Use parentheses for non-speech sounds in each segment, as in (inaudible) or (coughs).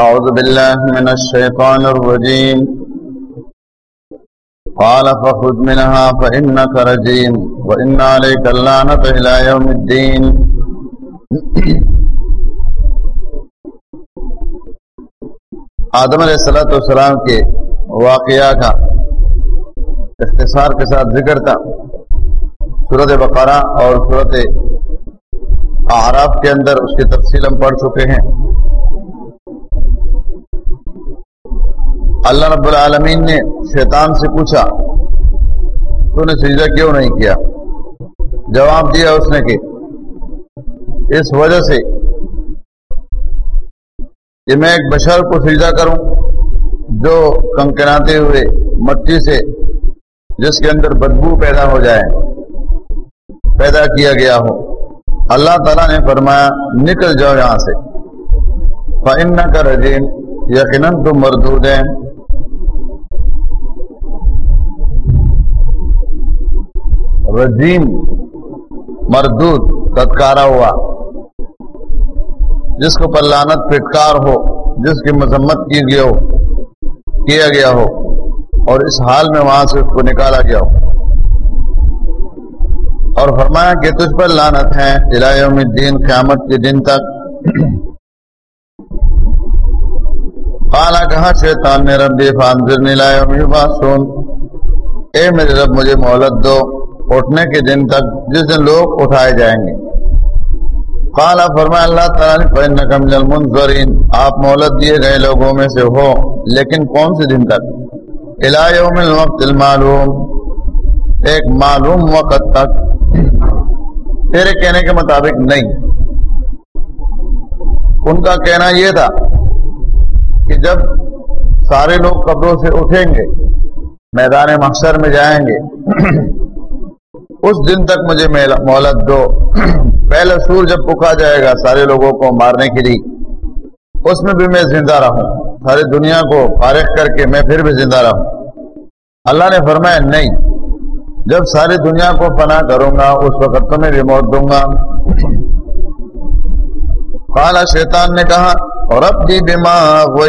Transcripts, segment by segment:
أعوذ بالله من الشيطان الرجيم. قال فخذ منها فإنك رجيم. وإن عليك اللعنة إلى يوم الدين. آدم علیہ السلام والسلام کے واقعہ کا اختصار کے ساتھ ذکر تھا. صورت بقرہ اور صورت اعراف کے اندر اس کی تفصیل ہم پڑھ چکے ہیں. اللہ رب العالمین نے شیطان سے پوچھا تو نے سجدہ کیوں نہیں کیا؟ جواب دیا اس نے کہ، اس وجہ سے کہ میں ایک بشر کو سجدہ کروں جو کنکناتے ہوئے مٹی سے جس کے اندر بدبو پیدا ہو جائے، پیدا کیا گیا ہو. اللہ تعالیٰ نے فرمایا، نکل جاؤ یہاں سے. فن کا رجیم یقیناً تم مردود ہیں۔ رجیم، مردود، تتکارا ہوا۔ جس کو پلانت پٹکار ہو، جس کی مذمت کی گیا ہو، کیا گیا ہو، اور اس حال میں وہاں سے اس کو نکالا گیا ہو۔ اور فرمایا کہ تجھ پر لانت ہے الہیوم الدین، قیامت کے دن تک۔ قالا کہا شیطان نے ربی فانذر نیلایوم یباسون اے میرے رب، مجھے مہلت دو۔ اٹھنے کے دن تک جس دن لوگ اٹھائے جائیں گے۔ قال، فرمایا، اللہ تعالیٰ المنظرین آپ مہلت دیے گئے لوگوں میں سے ہو، لیکن کون سے دن تک؟ یوم الوقت المعلوم۔ ایک معلوم وقت تک۔ تیرے کہنے کے مطابق نہیں۔ ان کا کہنا یہ تھا کہ جب سارے لوگ قبروں سے اٹھیں گے، میدان محشر میں جائیں گے اس دن تک مجھے مہلت دو۔ (clears throat) پہلا سور جب پکا جائے گا سارے لوگوں کو مارنے کے لیے، اس میں بھی میں زندہ رہوں۔ ساری دنیا کو فارغ کر کے میں پھر بھی زندہ رہوں۔ اللہ نے فرمایا، نہیں۔ جب ساری دنیا کو پناہ کروں گا، اس وقت تمہیں بھی موت دوں گا۔ کالا شیطان نے کہا اور اب بھی جی بیمار وہ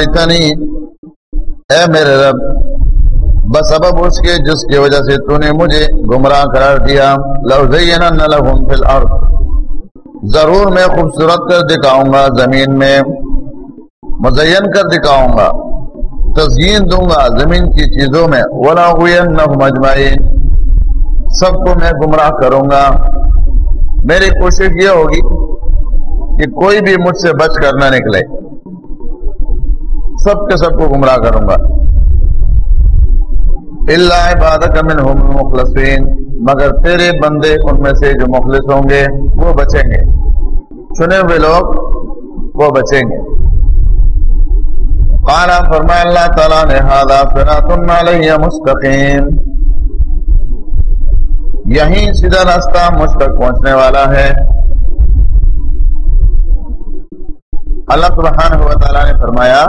اے میرے رب بسبب اس کے جس کی وجہ سے تو نے مجھے گمراہ قرار دیا۔ لہم فی الارض۔ ضرور میں خوبصورت کر دکھاؤں گا، زمین میں مزین کر دکھاؤں گا۔ تزئین دوں گا زمین کی چیزوں میں۔ ولا اجمعین۔ سب کو میں گمراہ کروں گا۔ میری کوشش یہ ہوگی کہ کوئی بھی مجھ سے بچ کر نہ نکلے۔ سب کے سب کو گمراہ کروں گا۔ اللہ عبادت منہم مخلصین مگر تیرے بندے ان میں سے جو مخلص ہوں گے، وہ بچیں گے۔ چنے ہوئے لوگ، وہ بچیں گے۔ قالا فرمایا، اللہ تعالیٰ نے ہادا فرات علیہ مستقیم یہیں سیدھا راستہ مجھ تک پہنچنے والا ہے۔ اللہ سبحانہ و تعالیٰ نے فرمایا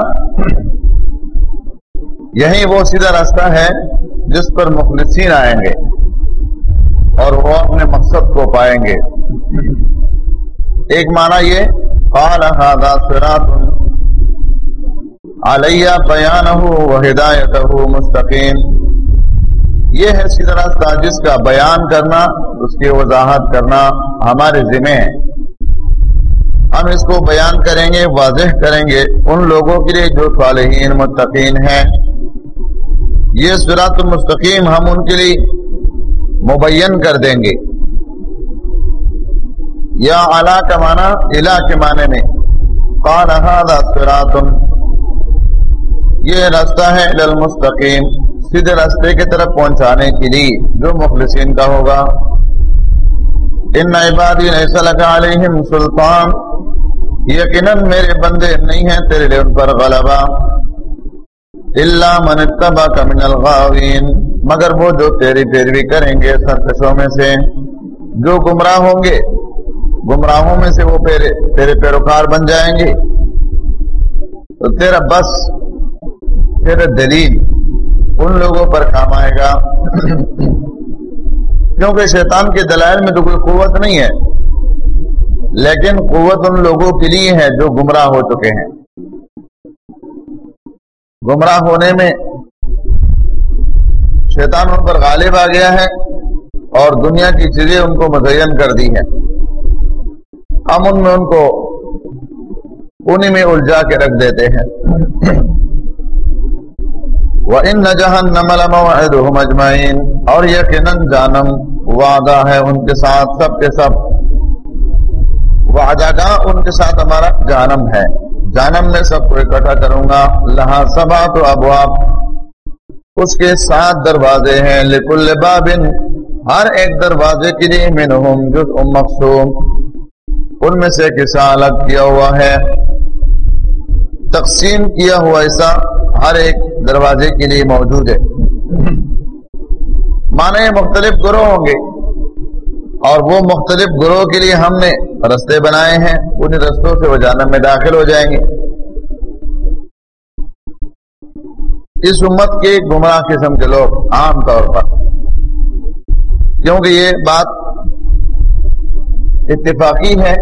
یہی وہ سیدھا راستہ ہے۔ جس پر مخلصین آئیں گے اور وہ اپنے مقصد کو پائیں گے۔ ایک معنی یہ، قال هذا صراط علیہ بیانہ و ہدایتہ مستقیم۔ یہ ہے سیدھا راستہ جس کا بیان کرنا، اس کی وضاحت کرنا ہمارے ذمہ ہے۔ ہم اس کو بیان کریں گے، واضح کریں گے۔ ان لوگوں کے لیے جو صالحین، متقین ہیں یہ سرات المستقیم ہم ان کے لیے مبین کر دیں گے۔ یا اعلیٰ کا معنی الا کے معنی میں۔ قال هذا صراط۔ یہ راستہ ہے المستقیم، سیدھے راستے کی طرف پہنچانے کے لیے، جو مخلصین کا ہوگا۔ ان عبادی ایسا لگا علیہم سلطان، یقیناً میرے بندے نہیں ہیں، تیرے لیے ان پر غلبہ۔ اللہ من اتبا کا من الغاوین مگر وہ جو تیری پیروی کریں گے سرکشوں میں سے، جو گمراہ ہوں گے، گمراہوں میں سے وہ پیرے تیرے پیروکار بن جائیں گے۔ تو تیرا بس، تیرا دلیل ان لوگوں پر کام آئے گا۔ کیونکہ شیطان کے دلائل میں تو کوئی قوت نہیں ہے، لیکن قوت ان لوگوں کے لیے ہے جو گمراہ ہو چکے ہیں۔ گمراہ ہونے میں شیطان ان پر غالب آ گیا ہے اور دنیا کی چیزیں ان کو مزین کر دی ہے ہم ان میں ان کو انہیں میں الجھا کے رکھ دیتے ہیں۔ وہ ان جہن اجمعین اور یقیناً جانم وعدہ ہے ان کے ساتھ، سب کے سب۔ وعدہ گاہ ان کے ساتھ ہمارا جانم ہے۔ جانم میں سب کو اکٹھا کروں گا۔ لہا سبا تو ابواب۔ اس کے سات دروازے ہیں۔ لکل بابن۔ ہر ایک دروازے کے لیے منہم جز مقصوم ان میں سے ایک حصہ الگ کیا ہوا ہے۔ تقسیم کیا ہوا ایسا ہر ایک دروازے کے لیے موجود ہے۔ مانے مختلف گروہ ہوں گے۔ اور وہ مختلف گروہ کے لیے ہم نے رستے بنائے ہیں، ان رستوں سے وہ جانب میں داخل ہو جائیں گے۔ اس امت کے گمراہ قسم کے لوگ عام طور پر۔ کیونکہ یہ بات اتفاقی ہے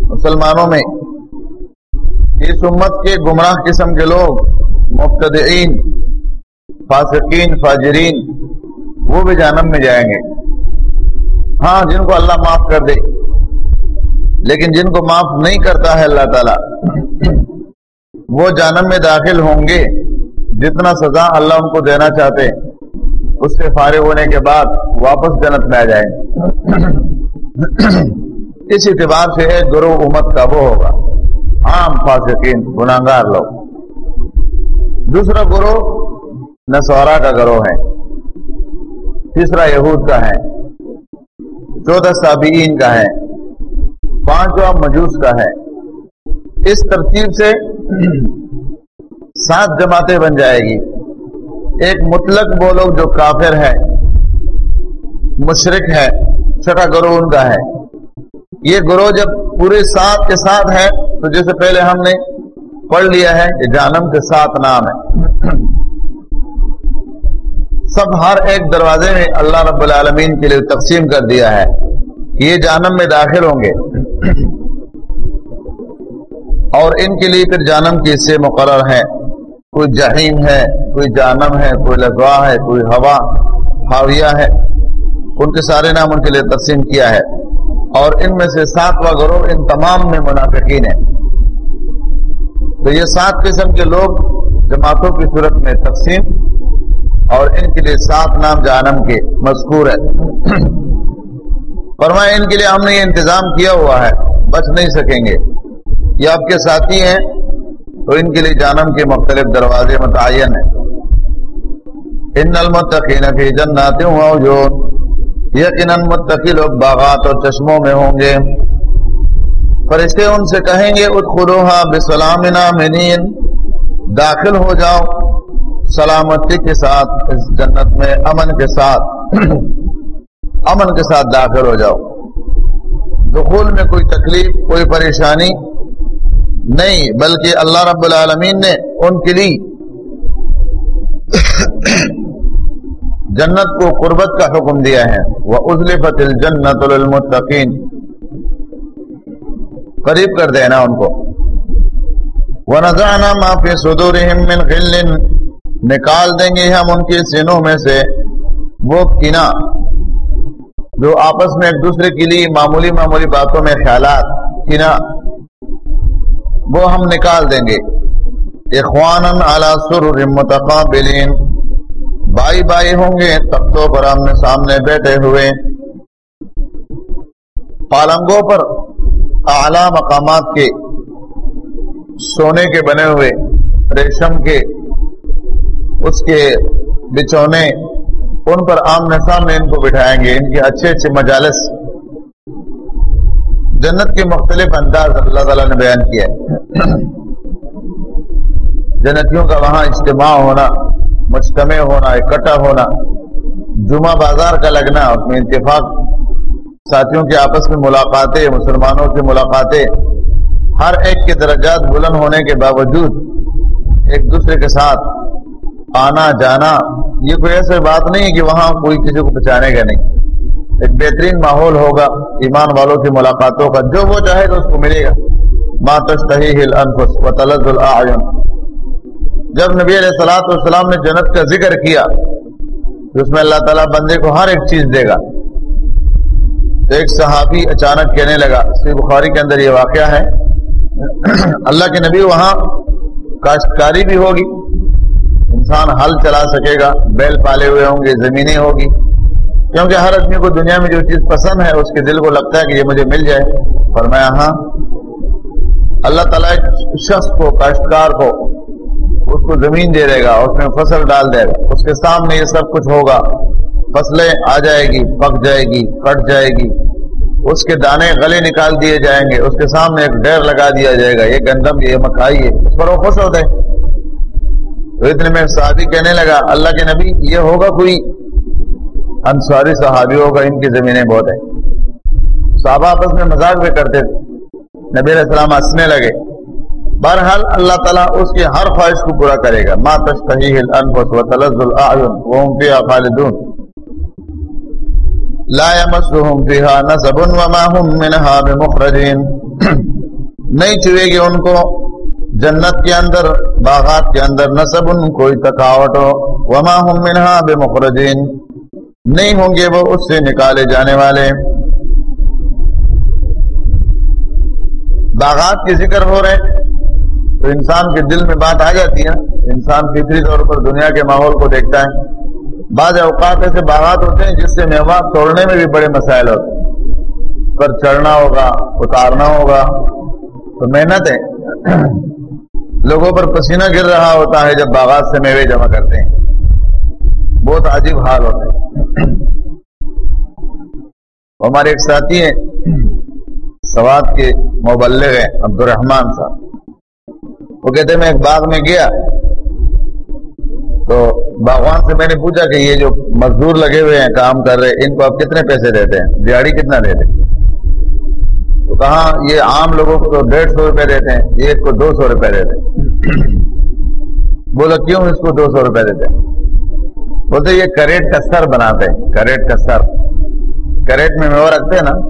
مسلمانوں میں۔ اس امت کے گمراہ قسم کے لوگ مبتدئین فاسقین، فاجرین، وہ بھی جانب میں جائیں گے۔ ہاں جن کو اللہ معاف کر دے۔ لیکن جن کو معاف نہیں کرتا ہے اللہ تعالی، وہ جانب میں داخل ہوں گے۔ جتنا سزا اللہ ان کو دینا چاہتے، اس سے فارغ ہونے کے بعد واپس جنت میں آ جائیں۔ اس اعتبار سے ایک گروہ امت کا وہ ہوگا۔ عام فاسقین گناگار لوگ۔ دوسرا گروہ نسوارا کا گروہ ہے۔ تیسرا یہود کا ہے۔ چودہ سابعین کا ہے، پانچواں مجوس کا ہے۔ اس ترتیب سے سات جماعتیں بن جائے گی۔ ایک مطلق وہ لوگ جو کافر ہے مشرق ہے چھٹا گروہ ان کا ہے۔ یہ گروہ جب پورے سات کے ساتھ ہے، تو جیسے پہلے ہم نے پڑھ لیا ہے کہ جانم کے سات نام ہے سب ہر ایک دروازے میں اللہ رب العالمین کے لیے تقسیم کر دیا ہے۔ یہ جانم میں داخل ہوں گے۔ اور ان کے لیے پھر جانم کے حصے مقرر ہیں۔ کوئی جہیم ہے، کوئی جانم ہے، کوئی لذوا ہے، کوئی ہوا ہاویہ ہے۔ ان کے سارے نام ان کے لیے تقسیم کیا ہے۔ اور ان میں سے ساتواں گروہ ان تمام میں منافقین ہیں۔ تو یہ سات قسم کے لوگ جماعتوں کی صورت میں تقسیم اور ان کے لیے سات نام جانم کے مذکور ہے (clears throat) فرمایا، ان کے لیے ہم نے یہ انتظام کیا ہوا ہے، بچ نہیں سکیں گے۔ یہ آپ کے ساتھی ہیں، تو ان کے لیے جانم کے مختلف دروازے متعین ہیں۔ ان المتقین فی جنات جو یقیناً متقی لوگ باغات اور چشموں میں ہوں گے۔ فرشتے ان سے کہیں گے، ادخلوها بسلام داخل ہو جاؤ۔ سلامتی کے ساتھ اس جنت میں، امن کے ساتھ۔ (clears throat) امن کے ساتھ داخل ہو جاؤ۔ دخول میں کوئی تکلیف، کوئی پریشانی نہیں، بلکہ اللہ رب العالمین نے ان کے لیے (clears throat) جنت کو قربت کا حکم دیا ہے۔ وہ ازل فتل جنت المتقین قریب کر دینا ان کو۔ وہ نذانہ معافی سدور نکال دیں گے ہم ان کے سینوں میں سے وہ کنا جو آپس میں ایک دوسرے کے لیے معمولی معمولی باتوں میں خیالات، کنا وہ ہم نکال دیں گے۔ اخوان اعلی سر متقابلین بائی بائی ہوں گے، تختوں پر آمنے سامنے بیٹھے ہوئے۔ پالنگوں پر اعلی مقامات کے، سونے کے بنے ہوئے، ریشم کے اس کے بچونے ان پر آمنے سامنے ان کو بٹھائیں گے، ان کے اچھے اچھے مجالس۔ جنت کے مختلف انداز اللہ تعالیٰ نے بیان کیا جنتیوں کا وہاں اجتماع ہونا، مجتمع ہونا، اکٹھا ہونا، جمعہ بازار کا لگنا، اس میں اتفاق۔ ساتھیوں کے آپس میں ملاقاتیں، مسلمانوں کی ملاقاتیں۔ ہر ایک کے درجات بلند ہونے کے باوجود ایک دوسرے کے ساتھ آنا جانا، یہ کوئی ایسے بات نہیں ہے کہ وہاں کوئی کسی کو بچانے گا نہیں۔ ایک بہترین ماحول ہوگا، ایمان والوں کی ملاقاتوں کا، جو وہ چاہے گا اس کو ملے گا۔ ماتش جب نبی علیہ السلاۃ والسلام نے جنت کا ذکر کیا، تو اس میں اللہ تعالیٰ بندے کو ہر ایک چیز دے گا۔ تو ایک صحابی اچانک کہنے لگا سی بخاری کے اندر یہ واقعہ ہے۔ اللہ کے نبی وہاں کاشتکاری بھی ہوگی انسان ہل چلا سکے گا، بیل پالے ہوئے ہوں گے، زمینیں ہوگی۔ کیونکہ ہر آدمی کو دنیا میں جو چیز پسند ہے، اس کے دل کو لگتا ہے کہ یہ مجھے مل جائے۔ فرمایا ہاں۔ اللہ تعالیٰ ایک شخص کو، کاشتکار کو، اس کو زمین دے دے گا، اس میں فصل ڈال دے گا۔ اس کے سامنے یہ سب کچھ ہوگا۔ فصلیں آ جائے گی، پک جائے گی، کٹ جائے گی۔ اس کے دانے گلے نکال دیے جائیں گے۔ اس کے سامنے ایک ڈیر لگا دیا جائے گا۔ یہ گندم، یہ مکھائی ہے، اس پر وہ خوش ہوتے تو اتنے میں صحابی کہنے لگا، اللہ کے نبی، یہ ہوگا کوئی؟ انصاری صحابی ہوگا ان کی زمینیں بہت ہیں۔ صحابہ آپس میں مزاق بھی کرتے تھے۔ نبی علیہ السلام ہنسنے لگے۔ بہرحال اللہ تعالیٰ اس کی ہر خواہش کو پورا کرے گا۔ ما تشتہیہ الانفس و تلذ الاعین وهم فیہا خالدون۔ لا يمسهم فيها نصب وما هم منها بمخرجين۔ (clears throat) نہیں چوئے گی ان کو۔ جنت کے اندر، باغات کے اندر نصب کوئی تکاوٹ ہو وما هم منها بمخرجين نہیں ہوں گے وہ اس سے نکالے جانے والے۔ باغات کے ذکر ہو رہے تو انسان کے دل میں بات آ جاتی ہے۔ انسان فطری طور پر دنیا کے ماحول کو دیکھتا ہے۔ بعض اوقات ایسے باغات ہوتے ہیں جس سے میوہ توڑنے میں بھی بڑے مسائل ہوتے ہیں۔ پر چڑھنا ہوگا، اتارنا ہوگا۔ تو محنت ہے۔ لوگوں پر پسینہ گر رہا ہوتا ہے جب باغات سے میوے جمع کرتے ہیں۔ بہت عجیب حال ہوتے ہیں ہمارے ایک ساتھی ہیں، سواد کے مبلغ ہیں عبد الرحمان صاحب۔ وہ کہتے میں ایک باغ میں گیا۔ تو باغوان سے میں نے پوچھا کہ یہ جو مزدور لگے ہوئے ہیں، کام کر رہے ان کو آپ کتنے پیسے دیتے ہیں؟ دیہڑی کتنا دیتے تو کہاں یہ عام لوگوں کو ڈیڑھ سو روپے دیتے ہیں، یہ کو دو سو روپے دیتے ہیں۔ (clears throat) بولو کیوں اس کو دو سو روپے دیتے ہیں؟ بولتے یہ کریٹ کا سر بناتے ہیں، کریٹ کا سر۔ کریٹ میں وہ رکھتے ہیں نا،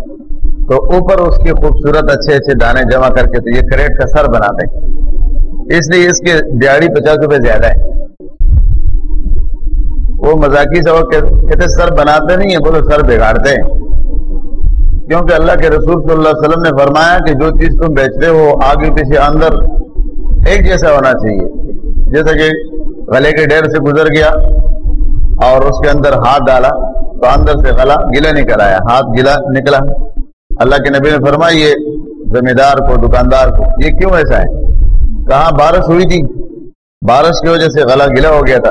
تو اوپر اس کی خوبصورت اچھے اچھے دانے جمع کر کے تو یہ کریٹ کا سر بناتے ہیں۔ اس لیے اس کے دیہڑی پچاس روپے زیادہ ہے وہ مزاقی سے وہ کہتے سر بناتے نہیں ہیں بولو سر بگاڑتے ہیں۔ کیونکہ اللہ کے رسول صلی اللہ علیہ وسلم نے فرمایا کہ جو چیز تم بیچتے ہو آگے پیچھے اندر ایک جیسا ہونا چاہیے۔ جیسا کہ گلے کے ڈیر سے گزر گیا اور اس کے اندر ہاتھ ڈالا تو اندر سے گلا گلا نکل آیا۔ ہاتھ گلا نکلا۔ اللہ کے نبی نے فرمایا، یہ زمیندار کو، دکاندار کو، یہ کیوں ایسا ہے؟ کہاں بارش ہوئی تھی؟ بارش کی وجہ سے گلا گلا ہو گیا تھا۔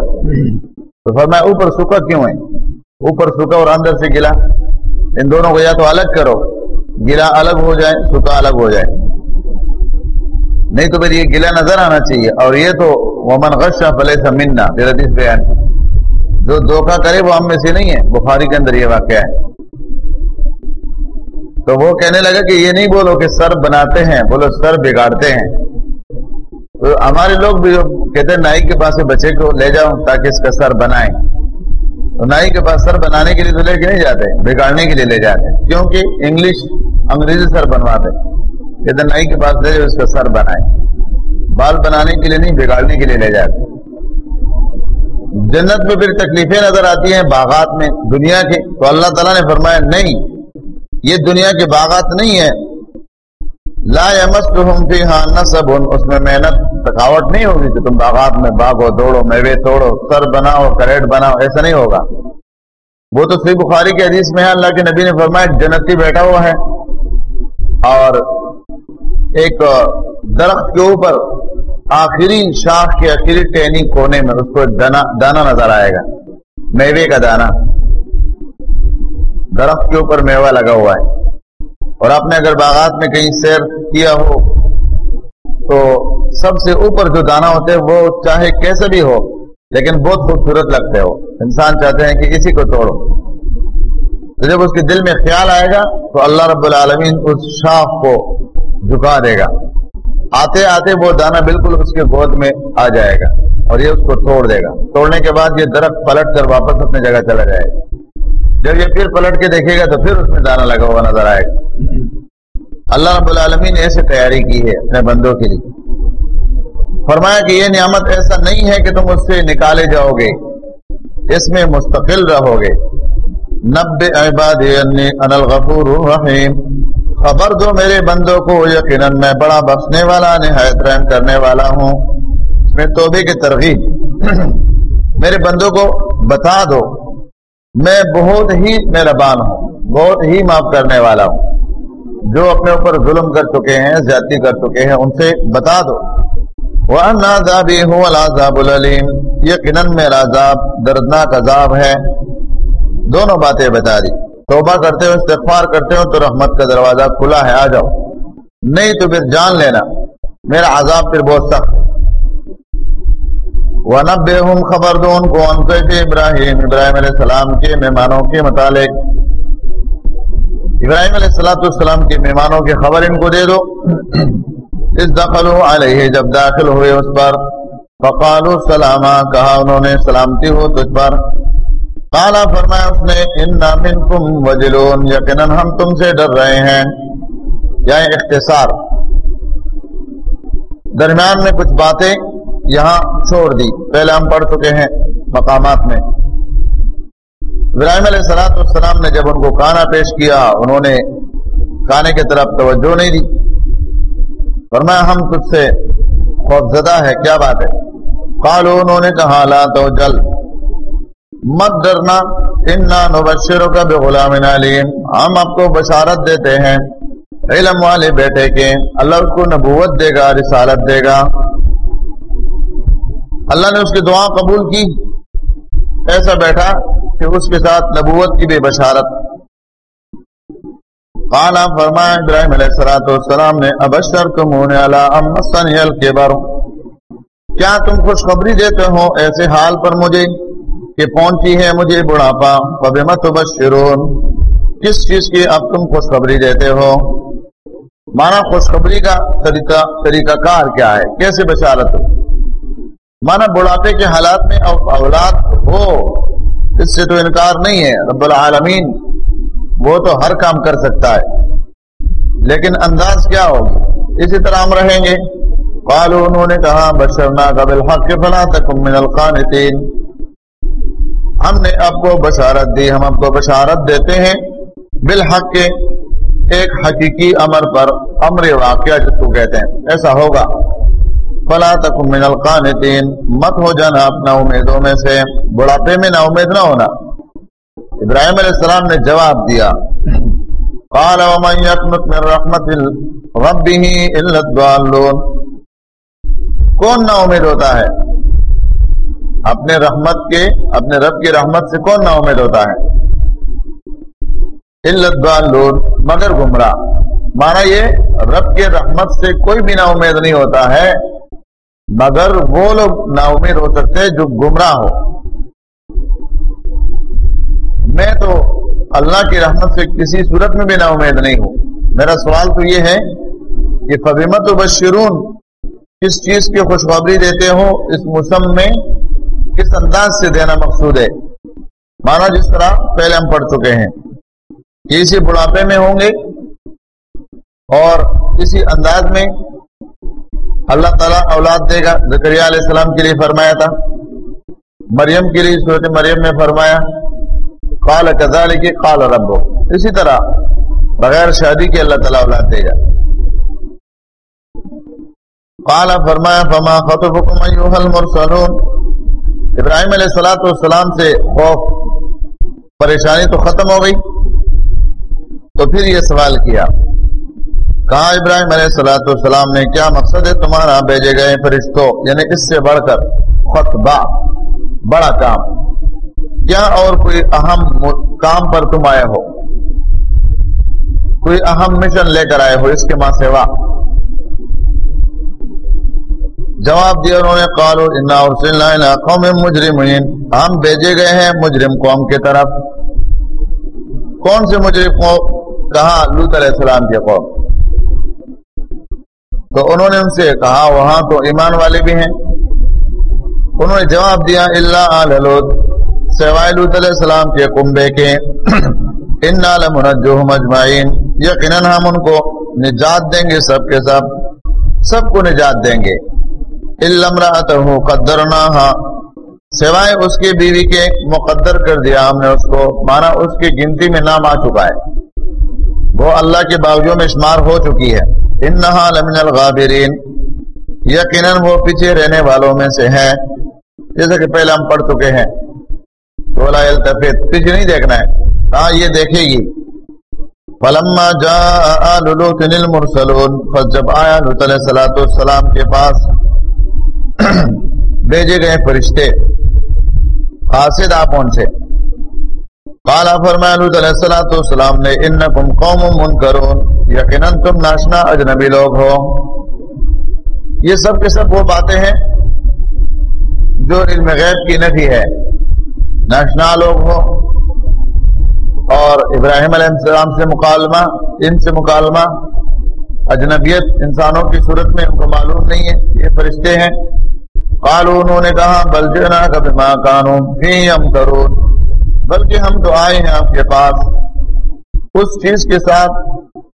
تو فرمایا، اوپر سوکھا کیوں ہے؟ اوپر سوکھا اور اندر سے گلا۔ ان دونوں کو یا تو الگ کرو گلا الگ ہو جائے سوکھا الگ ہو جائے۔ نہیں تو پھر یہ گلا نظر آنا چاہیے۔ اور یہ تو ومن غشہ فلے سا منا حدیث بیان۔ جو دھوکہ کرے وہ ہم میں سے نہیں ہے۔ بخاری کے اندر یہ واقعہ ہے۔ تو وہ کہنے لگا کہ یہ نہیں بولو کہ سر بناتے ہیں، بولو سر بگاڑتے ہیں۔ تو ہمارے لوگ بھی کہتے ہیں، نائی کے پاس بچے کو لے جاؤ تاکہ اس کا سر بنائیں۔ تو نائی کے پاس سر بنانے کے لیے تو لے کے نہیں جاتے، بگاڑنے کے لیے لے جاتے۔ کیونکہ انگلش، انگریزی سر بنواتے۔ کہتے ہیں نائی کے پاس لے اس کا سر بنائے۔ بال بنانے کے لیے نہیں، بگاڑنے کے لیے لے جاتے۔ جنت میں پھر تکلیفیں نظر آتی ہیں باغات میں، دنیا کے۔ تو اللہ تعالیٰ نے فرمایا، نہیں، یہ دنیا کے باغات نہیں ہے لا نصب، اس میں محنت، تھکاوٹ نہیں ہوگی کہ تم باغات میں باغو، دوڑو، میوے توڑو، سر بناؤ، کریٹ بناؤ، ایسا نہیں ہوگا۔ وہ تو صحیح بخاری کے حدیث میں ہے، اللہ کے نبی نے فرمایا، جنتی بیٹھا ہوا ہے۔ اور ایک درخت کے اوپر آخری شاخ کے آخری ٹینی کونے میں اس کو دانا نظر آئے گا۔ میوے کا دانا۔ درخت کے اوپر میوہ لگا ہوا ہے۔ اور آپ نے اگر باغات میں کہیں سیر کیا ہو، تو سب سے اوپر جو دانا ہوتے ہیں، وہ چاہے کیسے بھی ہو، لیکن بہت خوبصورت لگتے ہو۔ انسان چاہتے ہیں کہ اسی کو توڑو۔ تو جب اس کے دل میں خیال آئے گا، تو اللہ رب العالمین اس شاخ کو جھکا دے گا۔ آتے آتے وہ دانا بالکل اس کے گود میں آ جائے گا اور یہ اس کو توڑ دے گا۔ توڑنے کے بعد یہ درخت پلٹ کر واپس اپنے جگہ چلا جائے گا۔ جب یہ پھر پلٹ کے دیکھے گا، تو پھر اس میں دانا لگا ہوا نظر آئے گا۔ اللہ رب العالمین نے ایسے تیاری کی ہے اپنے بندوں کے لیے۔ فرمایا کہ یہ نعمت ایسا نہیں ہے کہ تم اس سے نکالے جاؤ گے، اس میں مستقل رہو گے نب الغفور الرحیم۔ خبر دو میرے بندوں کو، یقیناً میں بڑا بخشنے والا، نہایت رحم کرنے والا ہوں۔ اس میں توبے کی ترغیب۔ (clears throat) میرے بندوں کو بتا دو، میں بہت ہی مہربان ہوں، بہت ہی معاف کرنے والا ہوں۔ جو اپنے اوپر ظلم کر چکے ہیں، زیادتی کر چکے ہیں، ان سے بتا دو۔ العلیم یقیناً میرا عذاب دردناک عذاب ہے۔ دونوں باتیں بتا دی۔ توبہ کرتے ہو، استغفار کرتے ہو تو رحمت کا دروازہ کھلا ہے، آ جاؤ۔ نہیں تو پھر جان لینا، میرا عذاب پھر بہت سخت ونبئهم خبر دو ان کو ان ابراہیم۔ ابراہیم علیہ السلام کے مہمانوں کے متعلق۔ ابراہیم علیہ السلام السلام کے مہمانوں کی خبر ان کو دے دو۔ اس دخل علیہ جب داخل ہوئے اس پر، فقالو سلامہ کہا انہوں نے، سلامتی ہو تجھ پر۔ قالا فرمایا اس نے، انا منکم وجلون، یقیناً ہم تم سے ڈر رہے ہیں۔ یعنی اختصار۔ درمیان میں کچھ باتیں یہاں چھوڑ دی۔ پہلے ہم پڑھ چکے ہیں مقامات میں۔ ابراہیم علیہ السلام السلام نے جب ان کو کانا پیش کیا، انہوں نے کانے کی طرف توجہ نہیں دی۔ فرمایا، ہم تجھ سے خوف زدہ ہے کیا بات ہے؟ قالو انہوں نے کہا، لا تو جل مت ڈرنا، انا نبشروں کا بے غلام علیم۔ ہم آپ کو بشارت دیتے ہیں، علم والے بیٹے کے۔ اللہ اس کو نبوت دے گا، رسالت دے گا۔ اللہ نے اس کی دعا قبول کی۔ ایسا بیٹھا کہ اس کے ساتھ نبوت کی بے بشارت۔ قالا فرمایا ابراہیم علیہ السلام والسلام نے ابشر تم ہونے والا کے باروں کیا تم خوشخبری دیتے ہو ایسے حال پر مجھے کہ پہنچی ہے مجھے بڑھاپا؟ فبمت بشرون کس چیز کی اب تم خوشخبری دیتے ہو؟ مانا خوشخبری کا طریقہ طریقہ کار کیا ہے؟ کیسے بشارت ہو؟ مانا بڑھاپے کے حالات میں اولاد ہو۔ اس سے تو انکار نہیں ہے، رب العالمین، وہ تو ہر کام کر سکتا ہے۔ لیکن انداز کیا ہوگی اسی طرح ہم رہیں گے۔ قالو انہوں نے کہا بشرنا قبل حق فلا تکم من القانتین۔ ہم نے آپ کو بشارت دی، ہم آپ کو بشارت دیتے ہیں۔ بالحق کے ایک حقیقی امر پر امر واقعہ جس کو کہتے ہیں۔ ایسا ہوگا۔ فلا تک من القانتین۔ مت ہو جانا اپنا امیدوں میں سے۔ بڑھاپے میں نہ امید نہ ہونا۔ ابراہیم علیہ السلام نے جواب دیا۔ قال ومن يقنط من رحمت ربه الا الضالون۔ کون نا امید ہوتا ہے؟ اپنے رحمت کے، اپنے رب کی رحمت سے کون نا امید ہوتا ہے؟ الا الضالون، مگر گمراہ۔ مانا یہ، رب کے رحمت سے کوئی بھی نا امید نہیں ہوتا ہے۔ مگر وہ لوگ نا امید ہو سکتے جو گمراہ ہو۔ میں تو اللہ کی رحمت سے کسی صورت میں بھی نا امید نہیں ہوں۔ میرا سوال تو یہ ہے کہ فبیمت و بشرون کس چیز کی خوشخبری دیتے ہو؟ اس موسم میں کس انداز سے دینا مقصود ہے؟ مانا جس طرح پہلے ہم پڑھ چکے ہیں۔ کہ اسی بڑھاپے میں ہوں گے اور اسی انداز میں اللہ تعالیٰ اولاد دے گا زکریہ علیہ السلام کے لیے فرمایا تھا۔ مریم کے لیے صورت مریم میں فرمایا، قال کزال کی قال رب اسی طرح بغیر شادی کے اللہ تعالیٰ اولاد دے گا۔ قال، فرمایا، فما خطبكم ایوہ المرسلون۔ ابراہیم علیہ السلام والسلام سے خوف، پریشانی تو ختم ہو گئی۔ تو پھر یہ سوال کیا۔ کہا ابراہیم علیہ السلاۃ السلام نے، کیا مقصد ہے تمہارا بھیجے گئے فرشتوں؟ یعنی اس سے بڑھ کر خطبہ، بڑا کام۔ کیا اور کوئی اہم کام پر تم آئے ہو؟ کوئی اہم مشن لے کر آئے ہو اس کے ماں سیوا جواب دیا انہوں نے، قالو انا قوم مجرم ہم بھیجے گئے ہیں مجرم قوم کی طرف۔ کون سے مجرم کو کہا؟ لوت علیہ السلام کے قوم۔ تو انہوں نے ان سے کہا، وہاں تو ایمان والے بھی ہیں۔ انہوں نے جواب دیا اللہ سوائے علیہ السلام کے کنبے کے۔ (clears throat) ان مجمعین یقیناً ہم ان کو نجات دیں گے سب کے سب۔ سب کو نجات دیں گے۔ علمرا قدرنا سوائے اس کی بیوی کے مقدر کر دیا ہم نے اس کو مانا اس کی گنتی میں نام آ چکا ہے۔ وہ اللہ کے باوجود میں شمار ہو چکی ہے۔ انہا لمن الغابرین یقیناً وہ پیچھے رہنے والوں میں سے ہے جیسے کہ پہلے ہم پڑھ چکے ہیں۔ بولا التفت پیچھے نہیں دیکھنا ہے۔ ہاں یہ دیکھے گی۔ فلما جا لوت المرسلون۔ پس جب آیا لوت علیہ الصلوۃ والسلام کے پاس، (clears throat) بھیجے گئے فرشتے۔ قاصد آ پہنچے قال فرمایا لوت علیہ الصلوۃ والسلام نے، انکم قوم منکرون، یقینا تم ناشنا اجنبی لوگ ہو۔ یہ سب کے سب وہ باتیں ہیں جو علم غیب کی نفی ہے۔ ناشنا لوگ ہو اور ابراہیم علیہ السلام سے مکالمہ، ان سے مکالمہ۔ اجنبیت انسانوں کی صورت میں ان کو معلوم نہیں ہے، یہ فرشتے ہیں۔ قالو انہوں نے کہا، بل جنا کبھی ماں قانون فی ہم کرو بلکہ ہم تو آئے ہیں آپ کے پاس اس چیز کے ساتھ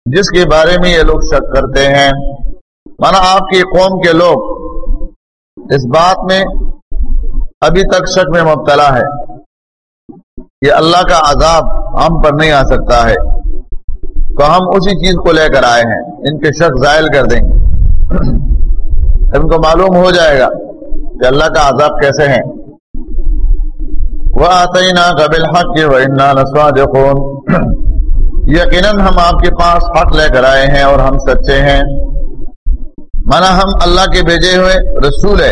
جس کے بارے میں یہ لوگ شک کرتے ہیں۔ مانا آپ کی قوم کے لوگ اس بات میں ابھی تک شک میں مبتلا ہے۔ یہ اللہ کا عذاب ہم پر نہیں آ سکتا ہے۔ تو ہم اسی چیز کو لے کر آئے ہیں۔ ان کے شک زائل کر دیں گے۔ ان کو معلوم ہو جائے گا کہ اللہ کا عذاب کیسے ہیں۔ وہ آتے نا قبل یقیناً ہم آپ کے پاس حق لے کر آئے ہیں اور ہم سچے ہیں۔ مانا ہم اللہ کے بھیجے ہوئے رسول ہے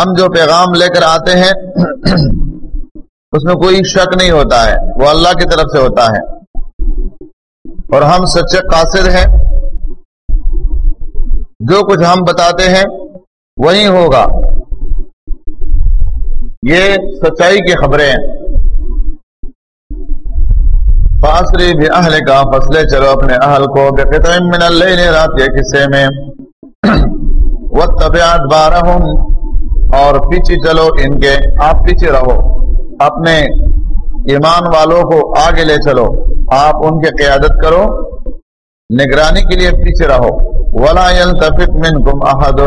ہم جو پیغام لے کر آتے ہیں (clears throat) اس میں کوئی شک نہیں ہوتا ہے۔ وہ اللہ کی طرف سے ہوتا ہے۔ اور ہم سچے قاصر ہیں۔ جو کچھ ہم بتاتے ہیں وہی ہوگا۔ یہ سچائی کی خبریں ہیں۔ فاصری بھی اہل کا فصلے چلو اپنے اہل کو بے من اللہ رات کے قصے میں۔ وہ طبیعت اور پیچھے چلو ان کے، آپ پیچھے رہو۔ اپنے ایمان والوں کو آگے لے چلو۔ آپ ان کی قیادت کرو۔ نگرانی کے لیے پیچھے رہو۔ ولا منکم احد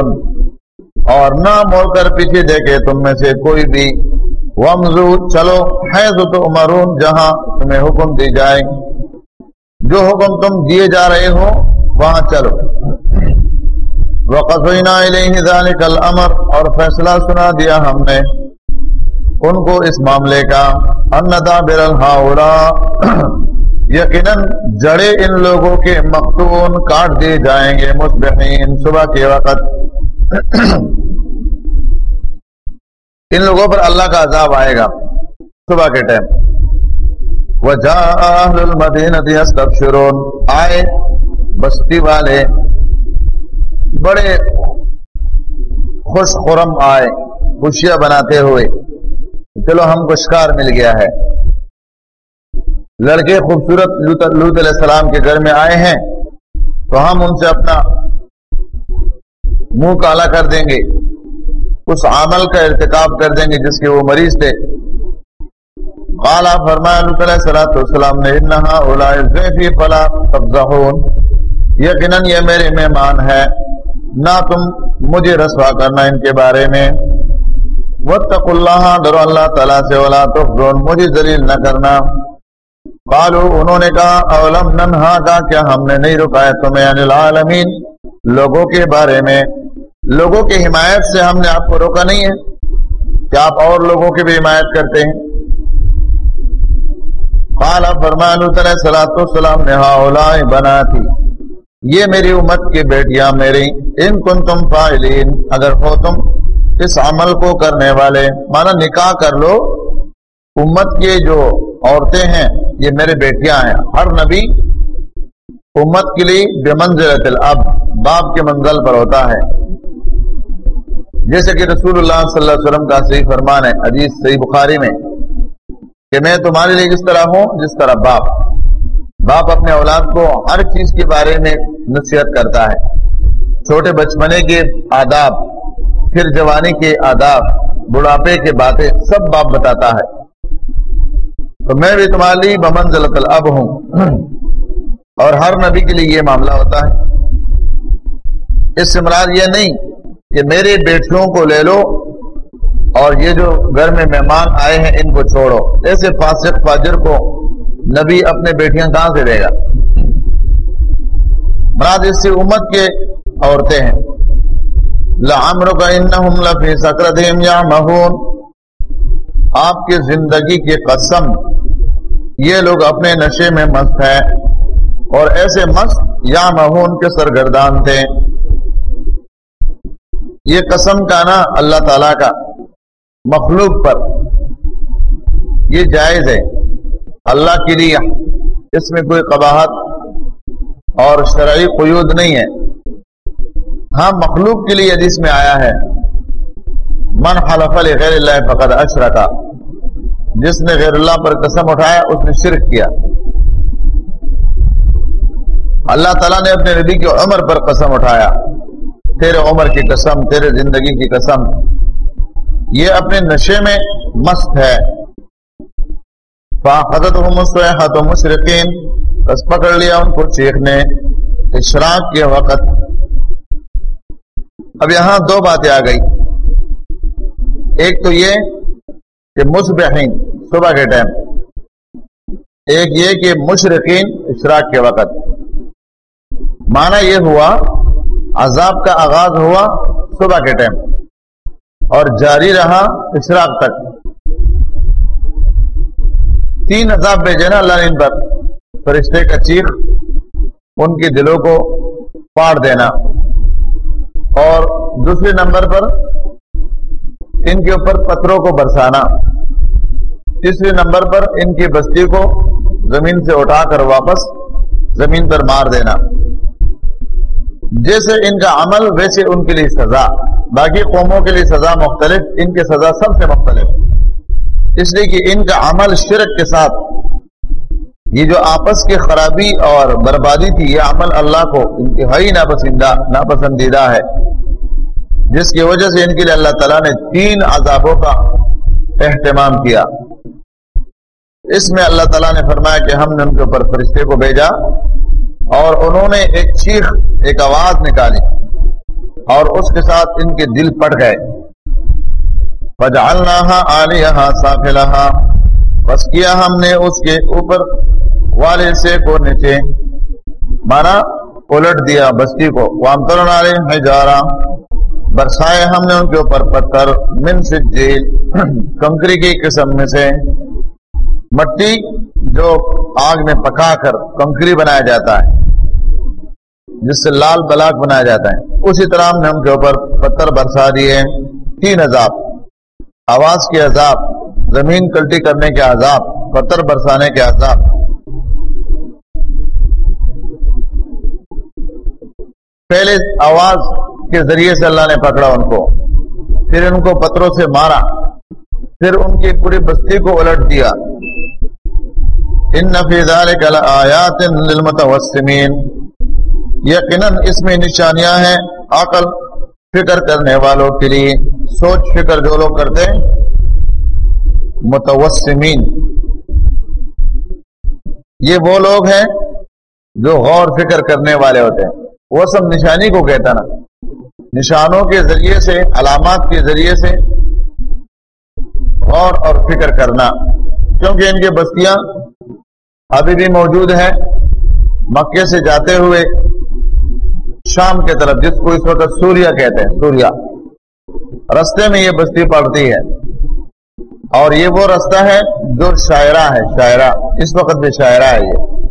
اور نہ موڑ کر پیچھے دیکھے تم میں سے کوئی بھی۔ ومزو چلو۔ ہے تو مرون جہاں تمہیں حکم دی جائے۔ جو حکم تم دیے جا رہے ہو، وہاں چلو۔ وقفینا ذلك الامر اور فیصلہ سنا دیا ہم نے ان کو اس معاملے کا۔ اندا برا یقیناً جڑے ان لوگوں کے مختون کاٹ دیے جائیں گے۔ مصبحین، صبح کے وقت۔ ان لوگوں پر اللہ کا عذاب آئے گا۔ صبح کے ٹائم۔ شرون آئے بستی والے۔ بڑے خوش خرم آئے۔ خوشیاں بناتے ہوئے۔ چلو ہم کو شکار مل گیا ہے۔ لڑکے خوبصورت لوت علیہ السلام کے گھر میں آئے ہیں۔ تو ہم ان سے اپنا منہ کالا کر دیں گے، اس عمل کا ارتکاب کر دیں گے جس کے وہ مریض تھے۔ کالا فرمایا لوت علیہ السلام السلام نے، انہا فلا تفضحون۔ یقیناً یہ میرے مہمان ہے نہ تم مجھے رسوا کرنا ان کے بارے میں۔ وطق اللہ، ڈرو اللہ تعالیٰ سے، ولا تخزون، مجھے ذلیل نہ کرنا۔ قالو انہوں نے کہا، اولم ننہا کا کیا ہم نے نہیں رکایا تمہیں عن العالمین؟ لوگوں کے بارے میں، لوگوں کی حمایت سے ہم نے آپ کو روکا نہیں ہے۔ کیا آپ اور لوگوں کی بھی حمایت کرتے ہیں؟ قال فرمان علیہ الصلوۃ والسلام نے ہا بنا تھی یہ میری امت کی بیٹیاں میری، ان کن تم فائلین اگر ہو تم اس عمل کو کرنے والے، مانا نکاح کر لو، امت کے جو عورتیں ہیں، یہ میرے بیٹیاں ہیں۔ ہر نبی امت کے لیے بے منزل اب باپ کے منزل پر ہوتا ہے۔ جیسے کہ رسول اللہ صلی اللہ علیہ وسلم کا صحیح فرمان ہے عزیز صحیح بخاری میں کہ میں تمہارے لیے جس طرح ہوں، جس طرح باپ۔ باپ اپنے اولاد کو ہر چیز کے بارے میں نصیحت کرتا ہے۔ چھوٹے بچپنے کے آداب، پھر جوانی کے آداب، بڑھاپے کے باتیں، سب باپ بتاتا ہے۔ تو میں بھی تمہارے لیے بمنزل اب ہوں۔ اور ہر نبی کے لیے یہ معاملہ ہوتا ہے۔ اس سے مراد یہ نہیں کہ میری بیٹیوں کو لے لو اور یہ جو گھر میں مہمان آئے ہیں، ان کو چھوڑو۔ ایسے فاسق فاجر کو نبی اپنے بیٹیاں کہاں سے دے گا؟ مراد اس سے امت کے عورتیں ہیں۔ لفی سکرتہم یا مہون آپ کی زندگی کی قسم یہ لوگ اپنے نشے میں مست ہیں اور ایسے مست یا مہون کے سرگردان تھے۔ یہ قسم کا نا اللہ تعالی کا مخلوق پر یہ جائز ہے۔ اللہ کے لیے اس میں کوئی قباحت اور شرعی قیود نہیں ہے۔ ہاں مخلوق کے لیے حدیث میں آیا ہے، من حلف غیر اللہ فقد اشرکا جس نے غیر اللہ پر قسم اٹھایا، اس نے شرک کیا۔ اللہ تعالیٰ نے اپنے نبی کی عمر پر قسم اٹھایا۔ تیرے عمر کی قسم، تیرے زندگی کی قسم۔ یہ اپنے نشے میں مست ہے۔ مشرقین بس پکڑ لیا ان کو چیخنے اشراق کے وقت۔ اب یہاں دو باتیں آ گئی۔ ایک تو یہ کہ مصبحین صبح کے ٹائم۔ ایک یہ کہ مشرقین اشراق کے وقت۔ مانا یہ ہوا، عذاب کا آغاز ہوا صبح کے ٹائم اور جاری رہا اشراق تک۔ تین عذاب بھیجے نا اللہ نے ان پر۔ فرشتے کا چیخ، ان کے دلوں کو پاڑ دینا۔ اور دوسرے نمبر پر ان کے اوپر پتھروں کو برسانا۔ تیسرے نمبر پر ان کی بستی کو زمین سے اٹھا کر واپس زمین پر مار دینا۔ جیسے ان کا عمل، ویسے ان کے لیے سزا۔ باقی قوموں کے لیے سزا مختلف، ان کی سزا سب سے مختلف۔ اس لیے کہ ان کا عمل شرک کے ساتھ۔ یہ جو آپس کی خرابی اور بربادی تھی، یہ عمل اللہ کو انتہائی ناپسندہ ناپسندیدہ ہے۔ جس کی وجہ سے ان کے لیے اللہ تعالیٰ نے تین عذابوں کا اہتمام کیا۔ اس میں اللہ تعالیٰ نے فرمایا کہ ہم نے ان کے اوپر فرشتے کو بھیجا اور انہوں نے ایک چیخ، ایک آواز نکالی اور اس کے ساتھ ان کے دل پٹ گئے۔ بجالنا آلیہ بس کیا ہم نے اس کے اوپر والے سے کو نیچے مانا، الٹ دیا بستی کو۔ وام ترے جا برسائے ہم نے ان کے اوپر پتھر، من سے جیل کنکری کی قسم میں سے۔ مٹی جو آگ میں پکا کر کنکری بنایا جاتا ہے، جس سے لال بلاک بنایا جاتا ہے۔ اسی طرح ہم نے ان کے اوپر پتھر برسا دیے تین عذاب۔ آواز کے عذاب، زمین کلٹی کرنے کے عذاب، پتھر برسانے کے عذاب۔ پہلے آواز کے ذریعے سے اللہ نے پکڑا ان کو، پھر ان کو پتھروں سے مارا، پھر ان کی پوری بستی کو الٹ دیا۔ ان آیات للمتوسمین۔ یقیناً اس میں نشانیاں ہیں عقل، فکر کرنے والوں کے لیے، سوچ، فکر جو لوگ کرتے متوسمین۔ یہ وہ لوگ ہیں جو غور، فکر کرنے والے ہوتے ہیں۔ وہ سب نشانی کو کہتا نا۔ نشانوں کے ذریعے سے، علامات کے ذریعے سے غور اور فکر کرنا۔ کیونکہ ان کی بستیاں ابھی بھی موجود ہیں۔ مکے سے جاتے ہوئے شام کے طرف، جس کو اس وقت سوریا کہتے ہیں، سوریا۔ رستے میں یہ بستی پڑتی ہے۔ اور یہ وہ رستہ ہے جو شاعرہ ہے، شاعرہ۔ اس وقت بھی شاعرہ ہے یہ۔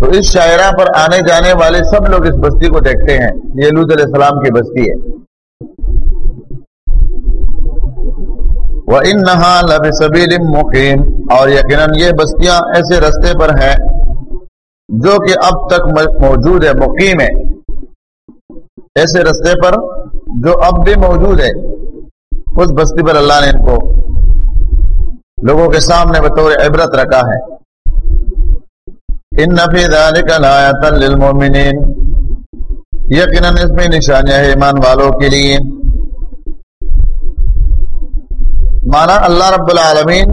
تو اس شاعرہ پر آنے جانے والے سب لوگ اس بستی کو دیکھتے ہیں۔ یہ لود علیہ السلام کی بستی ہے۔ وہ ان نہا لب سبیل مقیم اور یقیناً یہ بستیاں ایسے رستے پر ہیں جو کہ اب تک موجود ہے، مقیم ہے۔ ایسے رستے پر جو اب بھی موجود ہے۔ اس بستی پر اللہ نے ان کو لوگوں کے سامنے بطور عبرت رکھا ہے۔ ان نفی للمؤمنین یقیناً اس میں نشانیاں ہے ایمان والوں کے لیے۔ مانا اللہ رب العالمین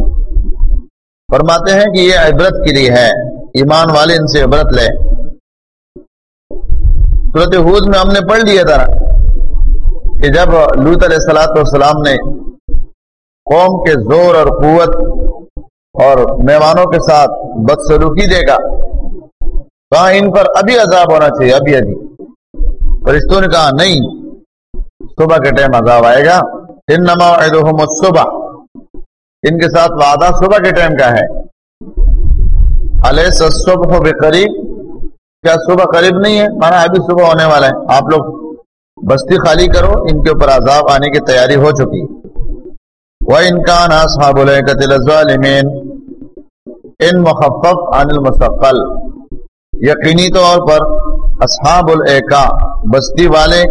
فرماتے ہیں کہ یہ عبرت کے لیے ہے، ایمان والے ان سے عبرت لے۔ صورت حود میں ہم نے پڑھ لیا تھا کہ جب لوت علیہ السلاۃ والسلام نے قوم کے زور اور قوت اور مہمانوں کے ساتھ بدسلوکی دے گا کہا ان پر ابھی عذاب ہونا چاہیے، ابھی ابھی۔ فرشتوں نے کہا، نہیں، صبح کے ٹائم عذاب آئے گا۔ ان نما صبح ان کے ساتھ وعدہ صبح کے ٹائم کا ہے۔ علیہ صبح قریب کیا صبح قریب نہیں ہے؟ مانا ابھی صبح ہونے والا ہے۔ آپ لوگ بستی خالی کرو، ان کے اوپر عذاب آنے کی تیاری ہو چکی۔ وہ انکان اصحاب الظالمین ان مخفف عن المستقل یقینی طور پر اصحاب العقا بستی والے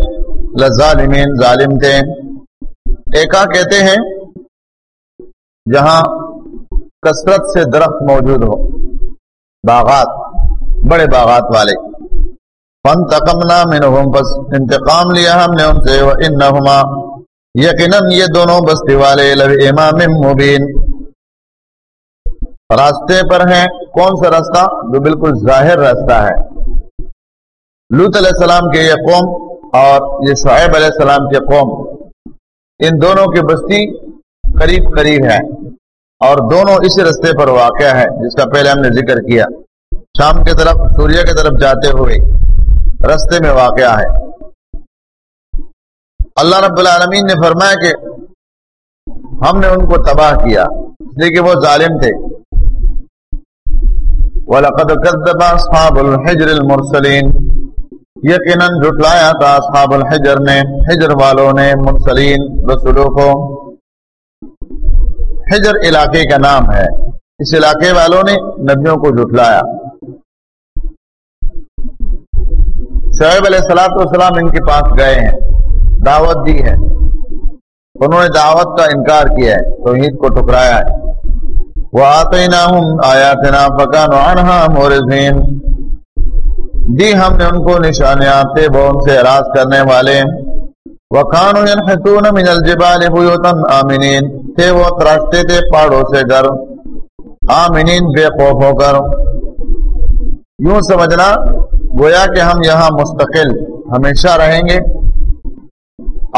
لظالمین، ظالم تھے۔ ایکا کہتے ہیں جہاں کثرت سے درخت موجود ہو، باغات، بڑے باغات والے۔ فن تکمنا منہم بس انتقام لیا ہم نے ان سے انہما یقیناً یہ دونوں بستی والے لو امام مبین راستے پر ہیں، کون سا راستہ؟ جو بالکل ظاہر راستہ ہے۔ لوت علیہ السلام کے یہ قوم اور یہ شعیب علیہ السلام کے قوم، ان دونوں کی بستی قریب قریب ہے۔ اور دونوں اسی رستے پر واقع ہے جس کا پہلے ہم نے ذکر کیا۔ شام کی طرف، سوریہ کی طرف جاتے ہوئے رستے میں واقع ہے۔ اللہ رب العالمین نے فرمایا کہ ہم نے ان کو تباہ کیا۔ اس لیے کہ وہ ظالم تھے۔ وَلَقَدْ كَذَّبَ أَصْحَابُ الْحِجْرِ الْمُرْسَلِينَ۔ یقیناً جھٹلایا تھا اصحاب الحجر نے، حجر والوں نے، مرسلین رسولوں کو۔ حجر علاقے کا نام ہے۔ اس علاقے والوں نے نبیوں کو جھٹلایا۔ شعیب علیہ السلاۃ والسلام ان کے پاس گئے ہیں۔ دعوت دی ہے۔ انہوں نے دعوت کا انکار کیا ہے۔ توحید کو ٹکرایا ہے۔ وہ آتے نہ ہوں آیا تھے پکان دی ہم نے ان کو نشانیات وہ ان سے اراض کرنے والے وَقَانُوا يَنْحِتُونَ مِنَ الْجِبَالِ بُيُوتًا آمِنِينَ۔ تھے وہ تراشتے تھے پہاڑوں سے گھر۔ آمنین بے خوف ہو کر۔ یوں سمجھنا، گویا کہ ہم یہاں مستقل، ہمیشہ رہیں گے۔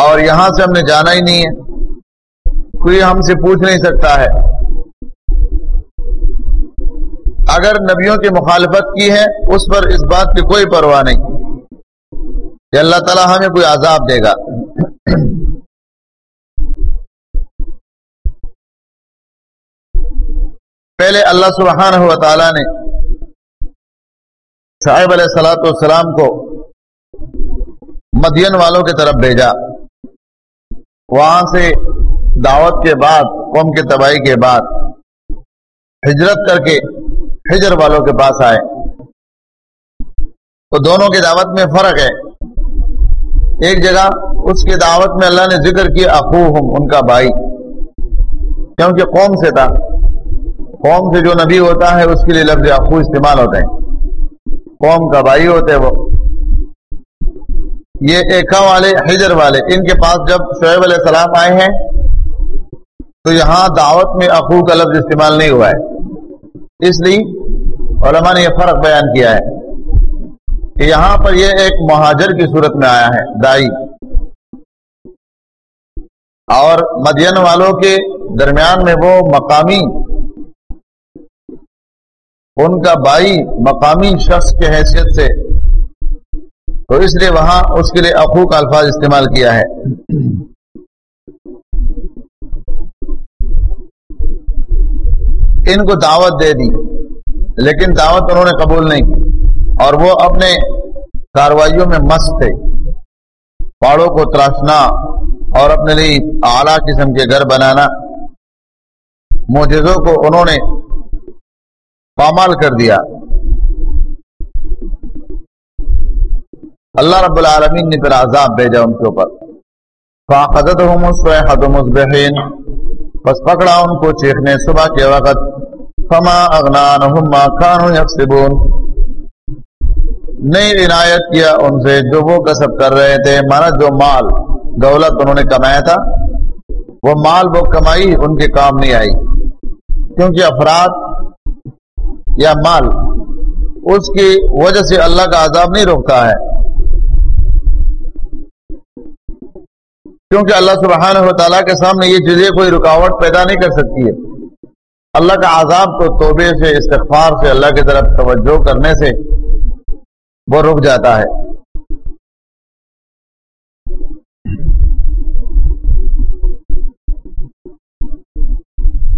اور یہاں سے ہم نے جانا ہی نہیں ہے۔ کوئی ہم سے پوچھ نہیں سکتا ہے۔ اگر نبیوں کی مخالفت کی ہے، اس پر اس بات کی کوئی پرواہ نہیں۔ کہ اللہ تعالیٰ ہمیں کوئی عذاب دے گا۔ پہلے اللہ سبحانہ و تعالیٰ نے شاہب علیہ السلاۃ والسلام کو مدین والوں کی طرف بھیجا۔ وہاں سے دعوت کے بعد، قوم کی تباہی کے بعد ہجرت کر کے ہجر والوں کے پاس آئے۔ تو دونوں کی دعوت میں فرق ہے۔ ایک جگہ اس کی دعوت میں اللہ نے ذکر کیا اخو ان کا بھائی۔ کیونکہ قوم سے تھا۔ قوم سے جو نبی ہوتا ہے، اس کے لیے لفظ اخو استعمال ہوتے ہیں قوم کا بھائی ہوتے وہ۔ یہ ایکا والے، حجر والے۔ ان کے پاس جب شعیب علیہ السلام آئے ہیں، تو یہاں دعوت میں اخو کا لفظ استعمال نہیں ہوا ہے۔ اس لیے علماء نے یہ فرق بیان کیا ہے۔ کہ یہاں پر یہ ایک مہاجر کی صورت میں آیا ہے، دائی۔ اور مدین والوں کے درمیان میں وہ مقامی، ان کا بائی مقامی شخص کے حیثیت سے۔ تو اس لیے وہاں اس کے لیے اخو کا الفاظ استعمال کیا ہے۔ ان کو دعوت دے دی، لیکن دعوت انہوں نے قبول نہیں کی۔ اور وہ اپنے کاروائیوں میں مست تھے۔ پہاڑوں کو تراشنا اور اپنے لیے اعلیٰ قسم کے گھر بنانا۔ موجزوں کو انہوں نے پامال کر دیا۔ اللہ رب العالمین نے پھر عذاب بھیجا ان کے اوپر۔ فاقدت ہوں بس پکڑا ان کو چیخنے صبح کے وقت۔ فما اغنانہم ما کانو یکسبون نہیں عنایت کیا، ان سے جو وہ کسب کر رہے تھے، مانا جو مال، دولت انہوں نے کمایا تھا، وہ مال وہ کمائی، ان کے کام نہیں آئی۔ کیونکہ افراد یا مال، اس کی وجہ سے اللہ کا عذاب نہیں روکتا ہے۔ کیونکہ اللہ سبحانہ و تعالیٰ کے سامنے یہ چیزیں کوئی رکاوٹ پیدا نہیں کر سکتی ہے۔ اللہ کا عذاب تو توبے سے، استغفار سے، اللہ کی طرف توجہ کرنے سے وہ رک جاتا ہے۔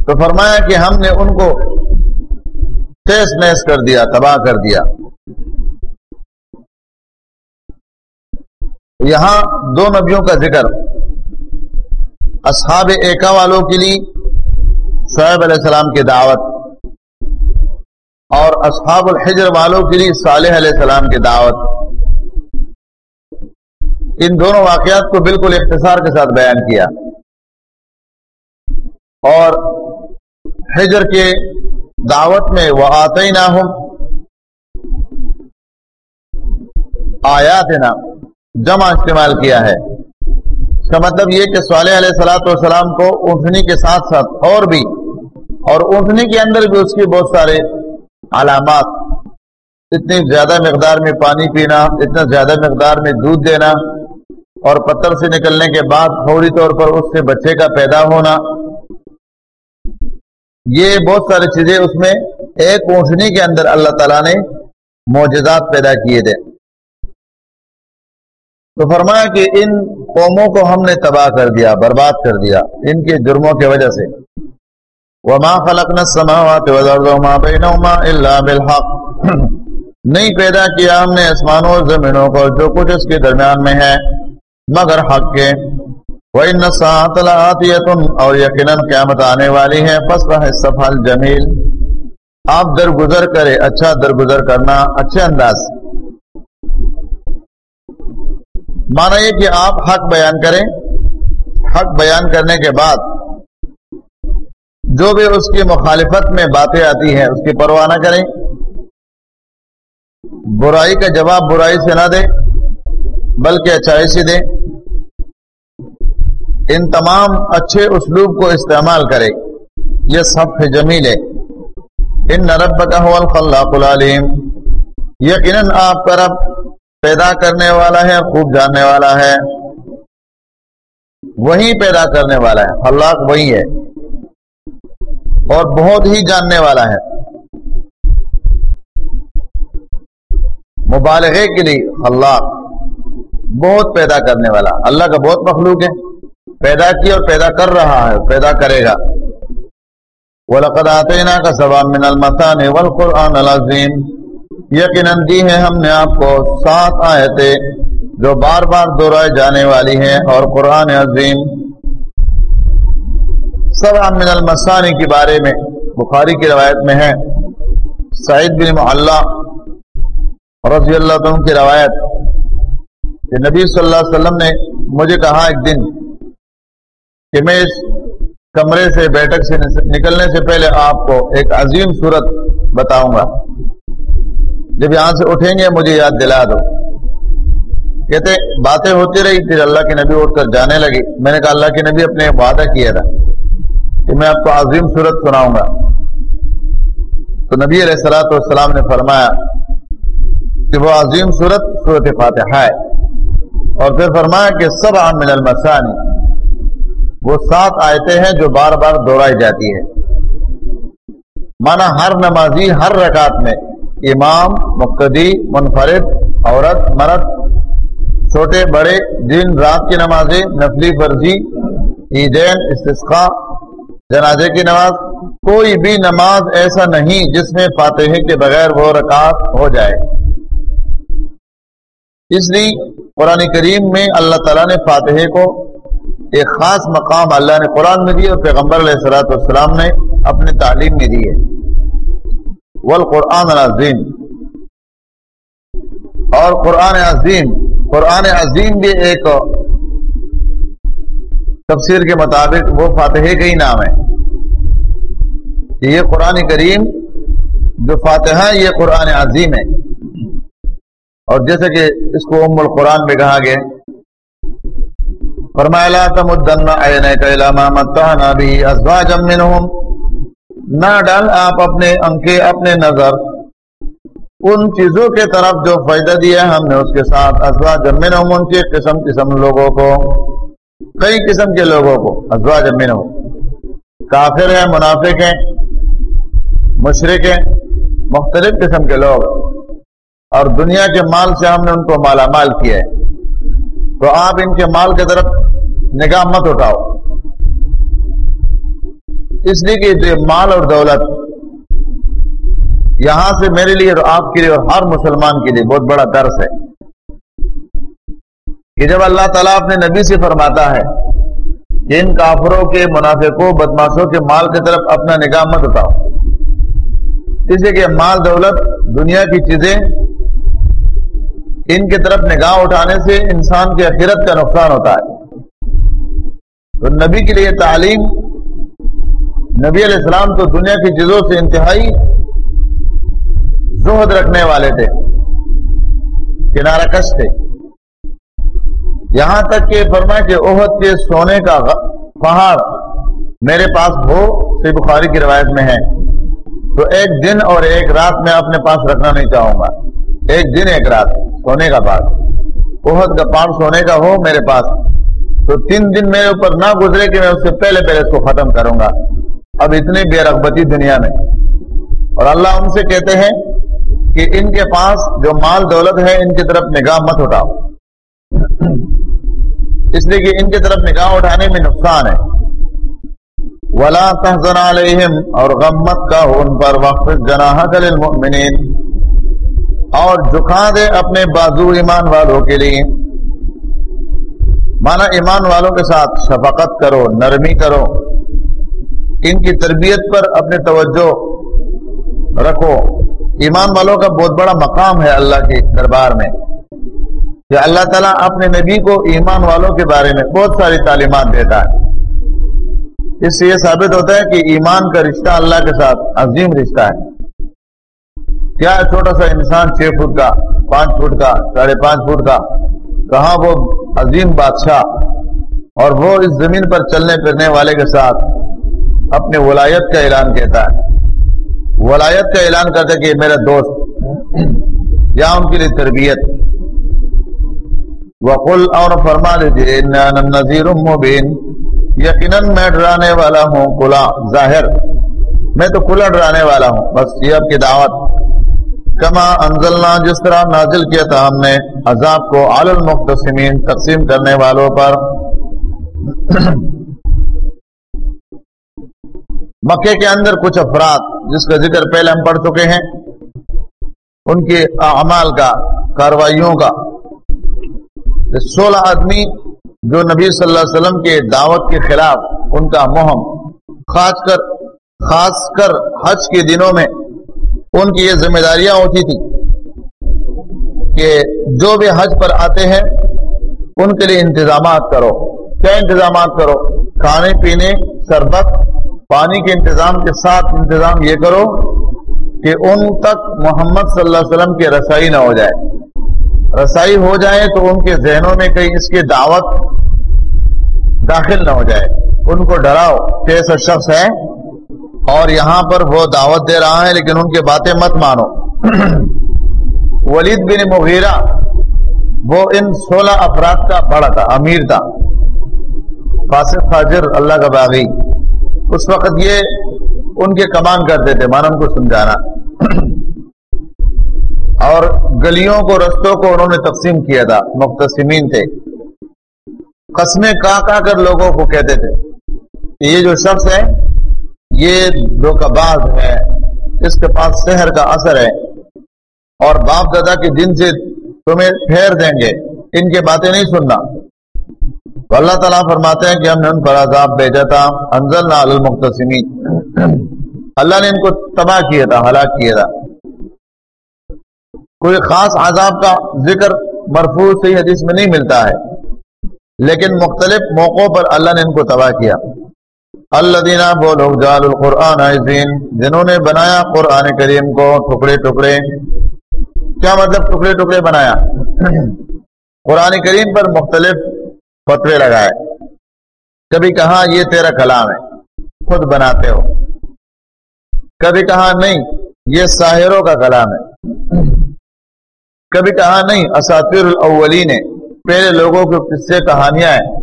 تو فرمایا کہ ہم نے ان کو تیس نیس کر دیا، تباہ کر دیا۔ یہاں دو نبیوں کا ذکر۔ اصحاب ایکا والوں کے لیے، شعیب علیہ السلام کی دعوت۔ اور اصحاب الحجر والوں کے لیے صالح علیہ السلام کی دعوت۔ ان دونوں واقعات کو بالکل اختصار کے ساتھ بیان کیا۔ اور حجر کے دعوت میں وہ آتے ہی نہ ہوں آیات نا جمع استعمال کیا ہے۔ اس کا مطلب یہ کہ صالح علیہ سلاۃ والسلام کو اونٹنی کے ساتھ ساتھ اور بھی اور اونٹنی کے اندر بھی اس کی بہت سارے علامات، اتنی زیادہ مقدار میں پانی پینا، اتنا زیادہ مقدار میں دودھ دینا اور پتھر سے نکلنے کے بعد فوری طور پر اس سے بچے کا پیدا ہونا۔ یہ بہت ساری چیزیں اس میں ایک اونٹنی کے اندر اللہ تعالیٰ نے معجزات پیدا کیے تھے۔ تو فرمایا کہ ان قوموں کو ہم نے تباہ کر دیا، برباد کر دیا، ان کے جرموں کی وجہ سے۔ وما خلقنا السماوات والارض وما بينهما الا بالحق (coughs) نہیں پیدا کیا ہم نے آسمانوں اور زمینوں کو، جو کچھ اس کے درمیان میں ہے، مگر حق کے۔ وَإِنَّ السَّاعَةَ لَآتِيَةٌ، اور یقیناً قیامت آنے والی ہے۔ پس سفل جمیل آپ درگزر کرے اچھا درگزر کرنا، اچھے انداز۔ مانا یہ کہ آپ حق بیان کریں۔ حق بیان کرنے کے بعد جو بھی اس کی مخالفت میں باتیں آتی ہیں، اس کی پرواہ نہ کریں۔ برائی کا جواب برائی سے نہ دیں، بلکہ اچھائی سے دیں۔ ان تمام اچھے اسلوب کو استعمال کرے یہ سب جمیل ہے۔ ان نرب کا الخلاق العلیم۔ یقیناً آپ کا رب پیدا کرنے والا ہے، خوب جاننے والا ہے۔ وہی پیدا کرنے والا ہے۔ خلاق وہی ہے۔ اور بہت ہی جاننے والا ہے۔ مبالغے کے لیے خلاق بہت پیدا کرنے والا، اللہ کا بہت مخلوق ہے۔ پیدا کی اور پیدا کر رہا ہے، پیدا کرے گا۔ وَلَقَدْ آتَيْنَا کا سَبَامْ مِنَ الْمَثَانِ وَالْقُرْآنَ الْعَظِيمِ۔ یقیناً دی ہیں ہم نے آپ کو سات آیتیں جو بار بار دہرائے جانے والی ہیں اور قرآن عظیم سبع من المثانی کے بارے میں بخاری کی روایت میں ہے۔ سعید بن محلہ رضی اللہ عنہ کی روایت کہ نبی صلی اللہ علیہ وسلم نے مجھے کہا ایک دن کہ میں اس کمرے سے بیٹھک سے نکلنے سے پہلے آپ کو ایک عظیم صورت بتاؤں گا۔ جب یہاں سے اٹھیں گے مجھے یاد دلا دو۔ کہتے باتیں ہوتی رہی، پھر اللہ کے نبی اٹھ کر جانے لگی میں نے کہا، اللہ کے نبی اپنے وعدہ کیا تھا۔ کہ میں آپ کو عظیم صورت سناؤں گا۔ تو نبی علیہ السلاۃ والسلام نے فرمایا کہ وہ عظیم صورت صورت فاتحہ ہے۔ اور پھر فرمایا کہ سب عام المسانی وہ سات آیتیں ہیں جو بار بار دہرائی جاتی ہے مانا ہر نمازی، ہر رکعت میں امام، مقتدی، منفرد، عورت، مرد، چھوٹے، بڑے، دن، رات کی نمازیں، نفلی فرضی، عیدین استسقا جنازے کی نماز، کوئی بھی نماز ایسا نہیں جس میں فاتح کے بغیر وہ رکعت ہو جائے۔ اس لیے قرآن کریم میں اللہ تعالیٰ نے فاتح کو ایک خاص مقام اللہ نے قرآن میں دیا اور پیغمبر علیہ السلاۃ والسلام نے اپنے تعلیم میں دی ہے۔ والقرآن العظیم۔ اور قرآن عظیم قرآن عظیم بھی ایک تفسیر کے مطابق وہ فاتح کا ہی نام ہے کہ یہ قرآن کریم جو فاتحہ یہ قرآن عظیم ہے۔ اور جیسے کہ اس کو ام القرآن میں کہا گیا فرمایا تمدن نہ ڈال آپ اپنے انکے اپنے نظر ان چیزوں کے طرف جو فائدہ دیا ہم نے اس کے ساتھ ازواج منهم، ان کے قسم قسم لوگوں کو۔ کئی قسم کے لوگوں کو، ازواج امین ہو۔ کافر ہیں، منافق ہیں مشرق ہیں، مختلف قسم کے لوگ۔ اور دنیا کے مال سے ہم نے ان کو مالا مال کیا ہے۔ تو آپ ان کے مال کی طرف نگاہ مت اٹھاؤ۔ اس لیے کہ مال اور دولت یہاں سے میرے لیے اور آپ کے لیے اور ہر مسلمان کے لیے بہت بڑا درس ہے۔ کہ جب اللہ تعالیٰ اپنے نبی سے فرماتا ہے کہ ان کافروں کے منافقوں بدماشوں کے مال کی طرف اپنا نگاہ مت اٹھاؤ اس لیے کہ مال، دولت، دنیا کی چیزیں ان کی طرف نگاہ اٹھانے سے انسان کی اخیرت کا نقصان ہوتا ہے۔ تو نبی کے لیے تعلیم، نبی علیہ السلام تو دنیا کی چیزوں سے انتہائی زہد رکھنے والے تھے، کنارہ کش تھے۔ یہاں تک کہ فرمائے کہ عہد کے سونے کا پہاڑ میرے پاس ہو سی بخاری کی روایت میں ہے۔ تو ایک دن اور ایک رات میں اپنے پاس رکھنا نہیں چاہوں گا۔ ایک دن، ایک رات، سونے کا پاس بہت کا پاڑ سونے کا ہو میرے پاس۔ تو تین دن میرے اوپر نہ گزرے کہ میں اس سے پہلے پہلے اس کو ختم کروں گا۔ اب اتنی بے رغبتی دنیا میں۔ اور اللہ ان سے کہتے ہیں کہ ان کے پاس جو مال دولت ہے، ان کی طرف نگاہ مت اٹھاؤ اس لیے کہ ان کی طرف نگاہ اٹھانے میں نقصان ہے۔ ولا تحزن علیہم اور غمت کا ان پر وقت جناح للمؤمنین۔ اور جھکا دے اپنے بازو ایمان والوں کے لیے۔ مانا ایمان والوں کے ساتھ شفقت کرو، نرمی کرو۔ ان کی تربیت پر اپنے توجہ رکھو۔ ایمان والوں کا بہت بڑا مقام ہے اللہ کے دربار میں۔ کہ اللہ تعالیٰ اپنے نبی کو ایمان والوں کے بارے میں بہت ساری تعلیمات دیتا ہے۔ اس سے یہ ثابت ہوتا ہے کہ ایمان کا رشتہ اللہ کے ساتھ عظیم رشتہ ہے۔ کیا ہے چھوٹا سا انسان چھ فٹ کا، پانچ فٹ کا، ساڑھے پانچ فٹ کا؟ کہاں وہ عظیم بادشاہ اور وہ اس زمین پر چلنے پھرنے والے کے ساتھ اپنے ولایت کا اعلان کہتا ہے۔ ولایت کا اعلان کرتا ہے کہ میرا دوست، یا ان کے لیے تربیت۔ وقل اور فرما لیجیے نذیر مبین یقیناً میں ڈرانے والا ہوں کلا ظاہر۔ میں تو کھلا ڈرانے والا ہوں، بس یہ اب کی دعوت۔ کما انزلنا، جس طرح نازل کیا تھا ہم نے عذاب کو عال المختصمین تقسیم کرنے والوں پر۔ مکے کے اندر کچھ افراد، جس کا ذکر پہلے ہم پڑھ چکے ہیں، ان کے اعمال کا، کاروائیوں کا سولہ آدمی جو نبی صلی اللہ علیہ وسلم کے دعوت کے خلاف ان کا مہم، خاص کر خاص کر حج کے دنوں میں ان کی یہ ذمہ داریاں ہوتی تھی کہ جو بھی حج پر آتے ہیں، ان کے لیے انتظامات کرو۔ کیا انتظامات کرو؟ کھانے پینے شربت پانی کے انتظام کے ساتھ انتظام یہ کرو کہ ان تک محمد صلی اللہ علیہ وسلم کی رسائی نہ ہو جائے۔ رسائی ہو جائے تو ان کے ذہنوں میں کہیں اس کی دعوت داخل نہ ہو جائے۔ ان کو ڈراؤ کہ ایسا شخص ہے اور یہاں پر وہ دعوت دے رہا ہے لیکن ان کی باتیں مت مانو۔ (clears throat) ولید بن مغیرہ، وہ ان سولہ افراد کا بڑا تھا، امیر تھا۔ فاسق، فاجر، اللہ کا باغی۔ اس وقت یہ ان کے کمان کرتے تھے مان ان کو سمجھانا۔ (clears throat) اور گلیوں کو رستوں کو انہوں نے تقسیم کیا تھا مختصمین تھے۔ قسمیں کا کا کر لوگوں کو کہتے تھے۔ کہ یہ جو شخص ہے، یہ دھوکہ باز ہے۔ اس کے پاس شہر کا اثر ہے۔ اور باپ دادا کے دن سے تمہیں پھیر دیں گے۔ ان کی باتیں نہیں سننا۔ تو اللہ تعالیٰ فرماتے ہیں کہ ہم نے ان پر عذاب بھیجا تھا۔ انزل نہ المختصمین اللہ نے ان کو تباہ کیا تھا، ہلاک کیا تھا۔ کوئی خاص عذاب کا ذکر مرفوع صحیح حدیث میں نہیں ملتا ہے۔ لیکن مختلف موقعوں پر اللہ نے ان کو تباہ کیا۔ اللہ دینا وہ لوگ جال القرآن جنہوں نے بنایا قرآن کریم کو ٹکڑے ٹکڑے۔ کیا مطلب ٹکڑے ٹکڑے بنایا؟ قرآن کریم پر مختلف فتوے لگائے۔ کبھی کہا، یہ تیرا کلام ہے، خود بناتے ہو۔ کبھی کہا، نہیں، یہ ساحروں کا کلام ہے۔ کبھی کہا نہیں اساتیر الاولین پہلے لوگوں کے قصے کہانیاں ہیں؟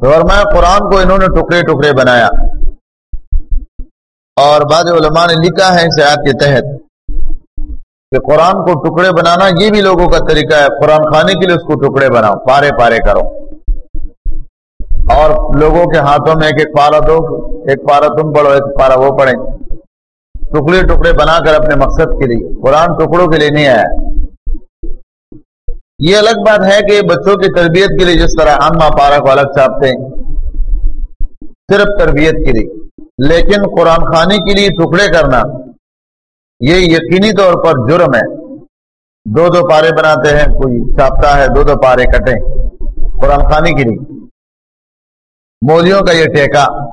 فرمایا، قرآن کو انہوں نے ٹکڑے ٹکڑے بنایا۔ اور بعض علماء نے لکھا ہے اس آیات کے تحت کہ قرآن کو ٹکڑے بنانا یہ بھی لوگوں کا طریقہ ہے۔ قرآن خانے کے لیے اس کو ٹکڑے بناؤ، پارے پارے کرو۔ اور لوگوں کے ہاتھوں میں ایک ایک پارا دو، ایک پارا تم پڑھو، ایک پارا وہ پڑھیں۔ ٹکڑے ٹکڑے بنا کر اپنے مقصد کے لیے، قرآن ٹکڑوں کے لیے نہیں آیا۔ یہ الگ بات ہے کہ بچوں کی تربیت کے لیے جس طرح اما پارا کو الگ چھاپتے ہیں، صرف تربیت کے لیے۔ لیکن قرآن خانے کے لیے ٹکڑے کرنا، یہ یقینی طور پر جرم ہے۔ دو دو پارے بناتے ہیں، کوئی چھاپتا ہے، دو دو پارے کٹیں۔ قرآن خانے کے لیے۔ مولیوں کا یہ ٹیکا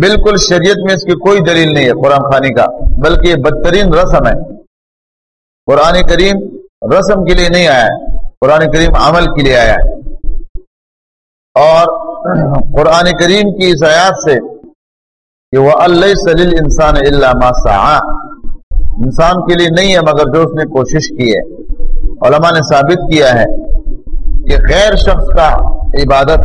بالکل شریعت میں اس کی کوئی دلیل نہیں ہے قرآن خانی کا، بلکہ یہ بدترین رسم ہے۔ قرآن کریم رسم کے لیے نہیں آیا ہے، قرآن کریم عمل کے لیے آیا ہے۔ اور قرآن کریم کی اس آیات سے کہ وہ اللہ سلیل انسان اللہ سا انسان کے لیے نہیں ہے مگر جو اس نے کوشش کی ہے۔ علماء نے ثابت کیا ہے کہ غیر شخص کا عبادت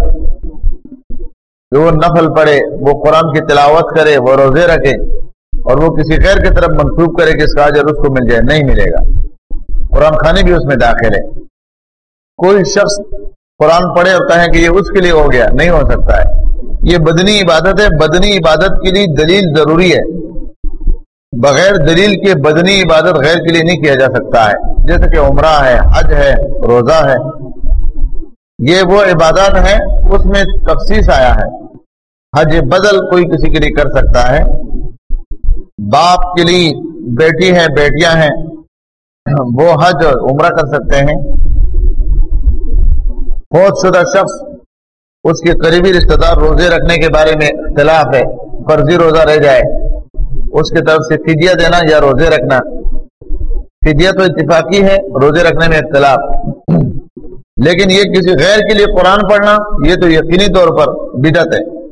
کہ وہ نفل پڑھے، وہ قرآن کی تلاوت کرے، وہ روزے رکھے اور وہ کسی غیر کی طرف منسوخ کرے کہ اس کا اجر اس کو مل جائے، نہیں ملے گا۔ قرآن خانے بھی اس میں داخل ہے۔ کوئی شخص قرآن پڑھے اور کہیں کہ یہ اس کے لیے ہو گیا، نہیں ہو سکتا ہے۔ یہ بدنی عبادت ہے، بدنی عبادت کے لیے دلیل ضروری ہے۔ بغیر دلیل کے بدنی عبادت غیر کے لیے نہیں کیا جا سکتا ہے۔ جیسے کہ عمرہ ہے، حج ہے، روزہ ہے۔ یہ وہ عبادت ہے اس میں تفصیص آیا ہے۔ حج بدل کوئی کسی کے لیے کر سکتا ہے۔ باپ کے لیے بیٹی ہے بیٹیاں ہیں، وہ حج اور عمرہ کر سکتے ہیں۔ فوج شدہ شخص اس کے قریبی رشتہ دار روزے رکھنے کے بارے میں اختلاف ہے، فرضی روزہ رہ جائے۔ اس کی طرف سے فدیہ دینا یا روزے رکھنا۔ فدیہ تو اتفاقی ہے، روزے رکھنے میں اختلاف۔ لیکن یہ کسی غیر کے لیے قرآن پڑھنا، یہ تو یقینی طور پر بدت ہے۔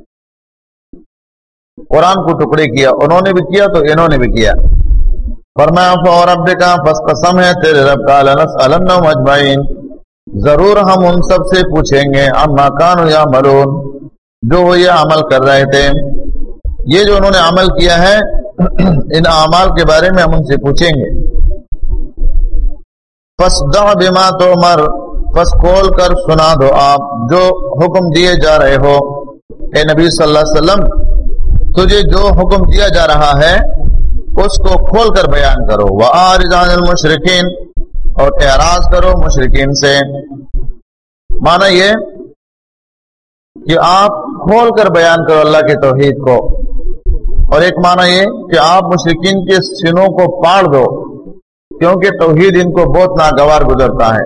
قرآن کو ٹکڑے کیا، انہوں نے بھی کیا تو انہوں نے بھی کیا۔ فرمایا رب کا بس قسم ہے، تیرے رب کا مجمعین ضرور ہم ان سب سے پوچھیں گے اما کان یا مرون جو وہ یہ عمل کر رہے تھے۔ یہ جو انہوں نے عمل کیا ہے، (clears throat) ان اعمال کے بارے میں ہم ان سے پوچھیں گے۔ پس دع بما تو مر پس کھول کر سنا دو آپ جو حکم دیے جا رہے ہو۔ اے نبی صلی اللہ علیہ وسلم تجھے جو حکم دیا جا رہا ہے، اس کو کھول کر بیان کرو۔ وہ المشرقین اور اعراض کرو مشرقین سے۔ مانا یہ کہ آپ کھول کر بیان کرو اللہ کے توحید کو۔ اور ایک معنی یہ کہ آپ مشرقین کے سنوں کو پاڑ دو، کیونکہ توحید ان کو بہت ناگوار گزرتا ہے۔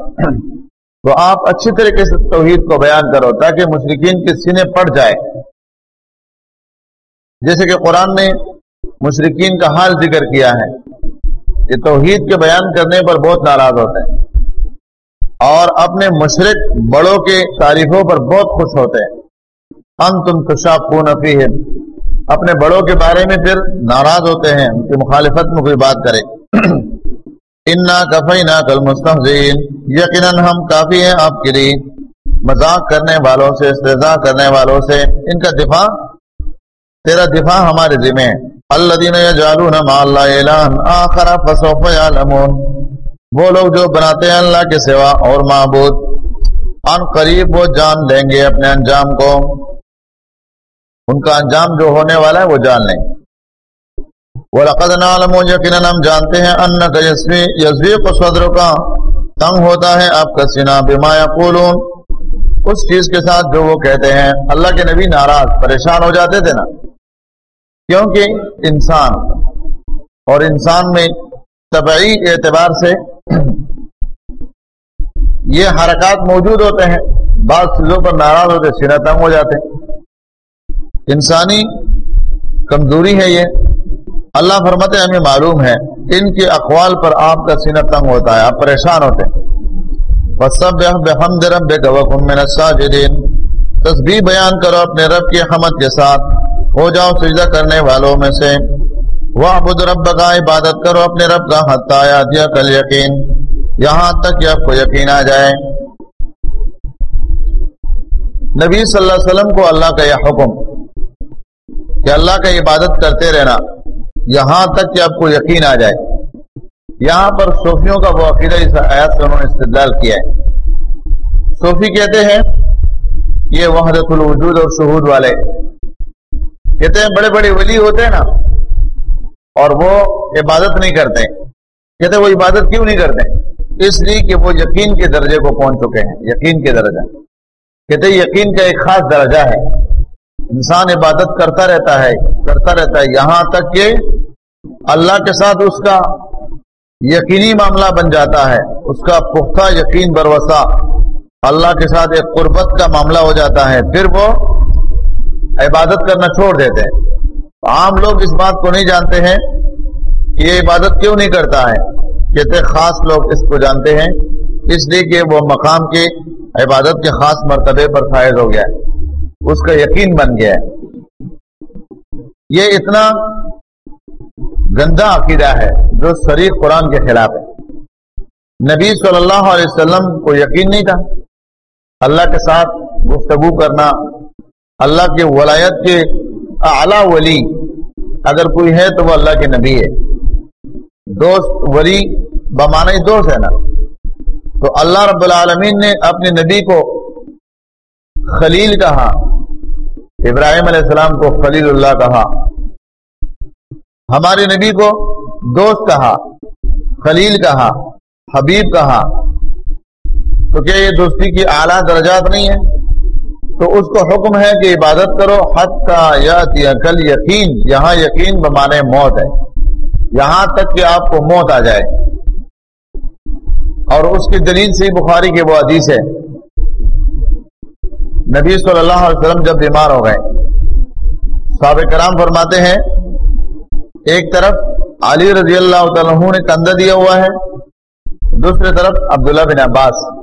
تو آپ اچھی طریقے سے توحید کو بیان کرو تاکہ مشرقین کے سینے پڑ جائے۔ جیسے کہ قرآن نے مشرقین کا حال ذکر کیا ہے کہ توحید کے بیان کرنے پر بہت ناراض ہوتے ہیں اور اپنے مشرق بڑوں کے تعریفوں پر بہت خوش ہوتے ہیں۔ ان تم خوشاب اپنے بڑوں کے بارے میں پھر ناراض ہوتے ہیں، ان کی مخالفت میں کوئی بات کرے۔ (clears throat) انا کفی نہ کل مستحزین یقیناً ہم کافی ہیں آپ کے لیے۔ مذاق کرنے والوں سے استضاء کرنے والوں سے۔ ان کا دفاع تیرا دفاع ہمارے ذمہ اللہ دین جالون آخر فسوف یعلمون۔ وہ لوگ جو بناتے ہیں اللہ کے سوا اور معبود، ان قریب وہ جان لیں گے اپنے انجام کو۔ ان کا انجام جو ہونے والا ہے وہ جان لیں۔ وَلَقَدْ نَعْلَمُ يَقِنًا ہم جانتے ہیں ان کا یزویق صدر کا تنگ ہوتا ہے آپ کا سینہ۔ بما یقولون۔ اس چیز کے ساتھ جو وہ کہتے ہیں، اللہ کے نبی ناراض، پریشان ہو جاتے تھے نا۔ کیونکہ انسان اور انسان میں طبعی اعتبار سے یہ حرکات موجود ہوتے ہیں، بعض چیزوں پر ناراض ہوتے سینا تنگ ہو جاتے۔ ہیں انسانی کمزوری ہے یہ۔ اللہ فرمت ہمیں معلوم ہے، ان کے اقوال پر آپ کا سینہ تنگ ہوتا ہے، آپ پریشان ہوتے ہیں۔ تصبیح بیان کرو اپنے رب کی حمد کے ساتھ۔ ہو جاؤ سجدہ کرنے والوں میں سے۔ وہ ابود رب کا عبادت کرو اپنے رب کا حتیٰ دیا کل یقین۔ یہاں تک کہ آپ کو یقین آ جائے۔ نبی صلی اللہ علیہ وسلم کو اللہ کا یہ حکم کہ اللہ کا عبادت کرتے رہنا، یہاں تک کہ آپ کو یقین آ جائے۔ یہاں پر صوفیوں کا وہ عقیدہ اس آیات سے انہوں نے استدلال کیا ہے۔ صوفی کہتے ہیں، یہ وحدت الوجود اور شہود والے۔ کہتے ہیں بڑے بڑے ولی ہوتے ہیں نا، اور وہ عبادت نہیں کرتے۔ کہتے ہیں وہ عبادت کیوں نہیں کرتے؟ اس لیے کہ وہ یقین کے درجے کو پہنچ چکے ہیں، یقین کے درجہ۔ کہتے ہیں یقین کا ایک خاص درجہ ہے۔ انسان عبادت کرتا رہتا ہے، کرتا رہتا ہے۔ یہاں تک کہ اللہ کے ساتھ اس کا یقینی معاملہ بن جاتا ہے۔ اس کا پختہ یقین بروسا اللہ کے ساتھ ایک قربت کا معاملہ ہو جاتا ہے۔ پھر وہ عبادت کرنا چھوڑ دیتے ہیں۔ عام لوگ اس بات کو نہیں جانتے ہیں کہ یہ عبادت کیوں نہیں کرتا ہے۔ کہتے خاص لوگ اس کو جانتے ہیں۔ اس لیے کہ وہ مقام کے، عبادت کے خاص مرتبے پر فائز ہو گیا ہے۔ اس کا یقین بن گیا ہے۔ یہ اتنا گندا عقیدہ ہے جو شریف قرآن کے خلاف ہے۔ نبی صلی اللہ علیہ وسلم کو یقین نہیں تھا۔ اللہ کے ساتھ گفتگو کرنا اللہ کے ولایت کے اعلی ولی، اگر کوئی ہے تو وہ اللہ کے نبی ہے۔ دوست، ولی بمانے دوست ہے نا۔ تو اللہ رب العالمین نے اپنے نبی کو خلیل کہا، ابراہیم علیہ السلام کو خلیل اللہ کہا۔ ہمارے نبی کو دوست کہا، خلیل کہا، حبیب کہا۔ تو کیا یہ دوستی کی اعلیٰ درجات نہیں ہے تو اس کو حکم ہے کہ عبادت کرو حد کا کل یقین یہاں یقین بمانے موت ہے۔ یہاں تک کہ آپ کو موت آ جائے۔ اور اس کی دلیل سے بخاری کے وہ حدیث ہے۔ نبی صلی اللہ علیہ وسلم جب بیمار ہو گئے، صحابہ کرام فرماتے ہیں، ایک طرف علی رضی اللہ تعالیٰ نے کندھا دیا ہوا ہے، دوسری طرف عبداللہ بن عباس۔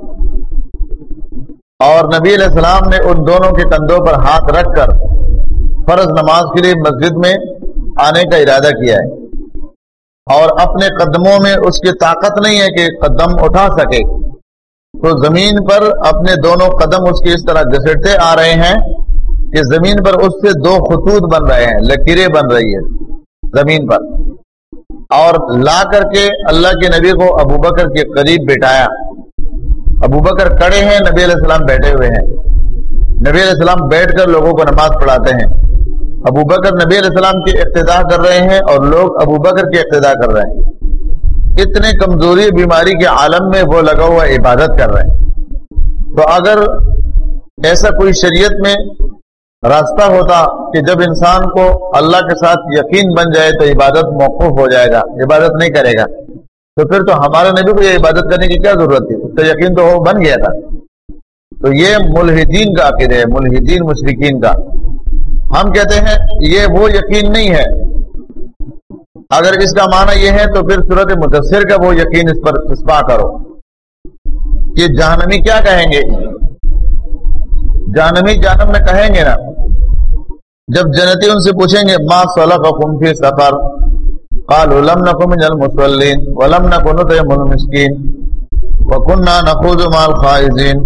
اور نبی علیہ السلام نے ان دونوں کے کندھوں پر ہاتھ رکھ کر فرض نماز کے لیے مسجد میں آنے کا ارادہ کیا ہے۔ اور اپنے قدموں میں اس کی طاقت نہیں ہے کہ قدم اٹھا سکے۔ تو زمین پر اپنے دونوں قدم اس کی اس طرح گھسٹتے آ رہے ہیں کہ زمین پر اس سے دو خطوط بن رہے ہیں، لکیریں بن رہی ہے زمین پر۔ اور لا کر کے اللہ کے نبی کو ابو بکر کے قریب بٹھایا۔ ابو بکر کڑے ہیں، نبی علیہ السلام بیٹھے ہوئے ہیں۔ نبی علیہ السلام بیٹھ کر لوگوں کو نماز پڑھاتے ہیں۔ ابو بکر نبی علیہ السلام کی ابتدا کر رہے ہیں اور لوگ ابو بکر کی ابتدا کر رہے ہیں۔ اتنے کمزوری بیماری کے عالم میں وہ لگا ہوا عبادت کر رہے ہیں۔ تو اگر ایسا کوئی شریعت میں راستہ ہوتا کہ جب انسان کو اللہ کے ساتھ یقین بن جائے تو عبادت موقف ہو جائے گا، عبادت نہیں کرے گا۔ تو پھر تو ہمارے نبی کو یہ عبادت کرنے کی کیا ضرورت تھی؟ اس کا یقین تو بن گیا تھا۔ تو یہ ملحدین کا عقید ہے، ملحدین مشرقین کا۔ ہم کہتے ہیں یہ وہ یقین نہیں ہے۔ اگر اس کا معنی یہ ہے تو پھر صورت مدثر کا وہ یقین اس پر اسپا کرو۔ یہ جہنمی کیا کہیں گے؟ جانمی جانم میں کہیں گے نا؟ جب جنتی ان سے پوچھیں گے، ما صلقکم فی سفر؟ قالوا لم نكن من المصلين ولم نكن نطعم المسكين وكنا نخوض مع الخائزين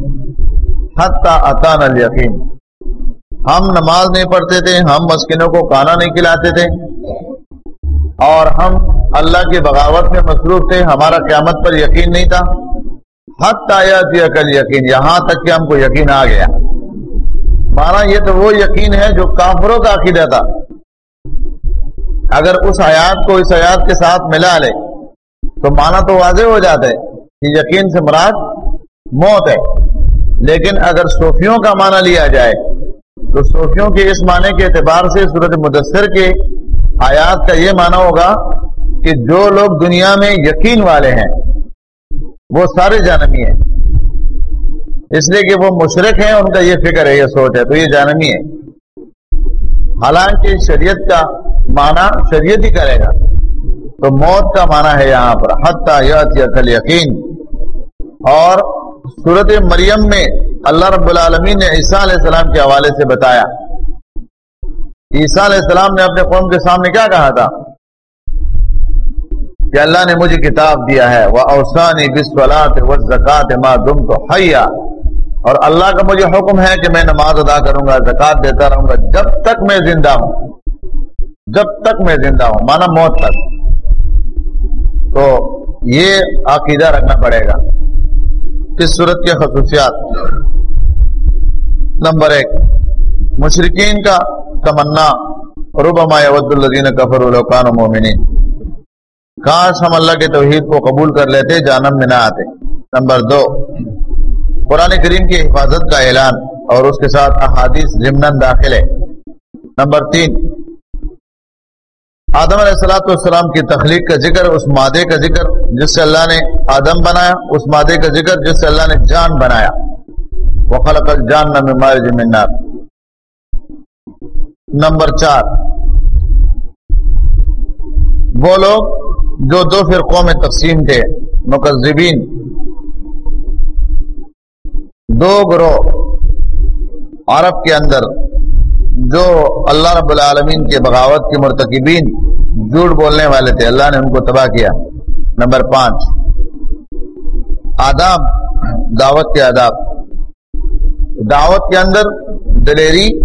حتى اتانا اليقين. ہم نماز نہیں پڑھتے تھے، ہم مسکینوں کو کانا نہیں کھلاتے تھے۔ اور ہم اللہ کی بغاوت میں مصروف تھے، ہمارا قیامت پر یقین نہیں تھا۔ حت آیا کل یقین یہاں تک کہ ہم کو یقین آ گیا۔ مانا یہ تو وہ یقین ہے جو کافروں کا عقیدہ تھا۔ اگر اس حیات کو اس حیات کے ساتھ ملا لے، تو مانا تو واضح ہو جاتا ہے کہ یقین سے مراد موت ہے۔ لیکن اگر صوفیوں کا معنی لیا جائے، تو صوفیوں کے اس معنی کے اعتبار سے صورت مدثر کے آیات کا یہ معنی ہوگا کہ جو لوگ دنیا میں یقین والے ہیں، وہ سارے جانمی ہیں۔ اس لیے کہ وہ مشرق ہیں، ان کا یہ فکر ہے، یہ سوچ ہے، تو یہ جانمی ہے حالانکہ شریعت کا معنی شریعت ہی کرے گا۔ تو موت کا معنی ہے یہاں پر۔ حتیٰ یقل یقین اور صورت مریم میں اللہ رب العالمین نے عیسیٰ علیہ السلام کے حوالے سے بتایا۔ عیسیٰ علیہ السلام نے اپنے قوم کے سامنے کیا کہا تھا؟ کہ اللہ نے مجھے کتاب دیا ہے۔ وہ اوسانی بسولات و زکات ما دم تو حیا اور اللہ کا مجھے حکم ہے کہ میں نماز ادا کروں گا، زکات دیتا رہوں گا جب تک میں زندہ ہوں۔ جب تک میں زندہ ہوں مانا موت تک۔ تو یہ عقیدہ رکھنا پڑے گا۔ اس صورت کے خصوصیات؟ نمبر ایک مشرقین کا تمنا۔ ربما ود الدین کفر القان مومنین۔ کاش ہم اللہ کے توحید کو قبول کر لیتے جانم میں نہ آتے۔ نمبر دو، قرآن کریم کی حفاظت کا اعلان اور اس کے ساتھ احادیث ضمن داخل ہے۔ نمبر تین آدم علیہ السلاۃ والسلام کی تخلیق کا ذکر، اس مادے کا ذکر جس سے اللہ نے آدم بنایا، اس مادے کا ذکر جس سے اللہ نے جان بنایا۔ وہ خلق جان نہ نمبر چار۔ وہ لوگ جو دو فرقوں میں تقسیم تھے مقزبین دو گروہ عرب کے اندر۔ جو اللہ رب العالمین کے بغاوت کے مرتکبین جھوٹ بولنے والے تھے، اللہ نے ان کو تباہ کیا۔ نمبر پانچ، آداب، دعوت کے آداب۔ دعوت کے اندر دلیری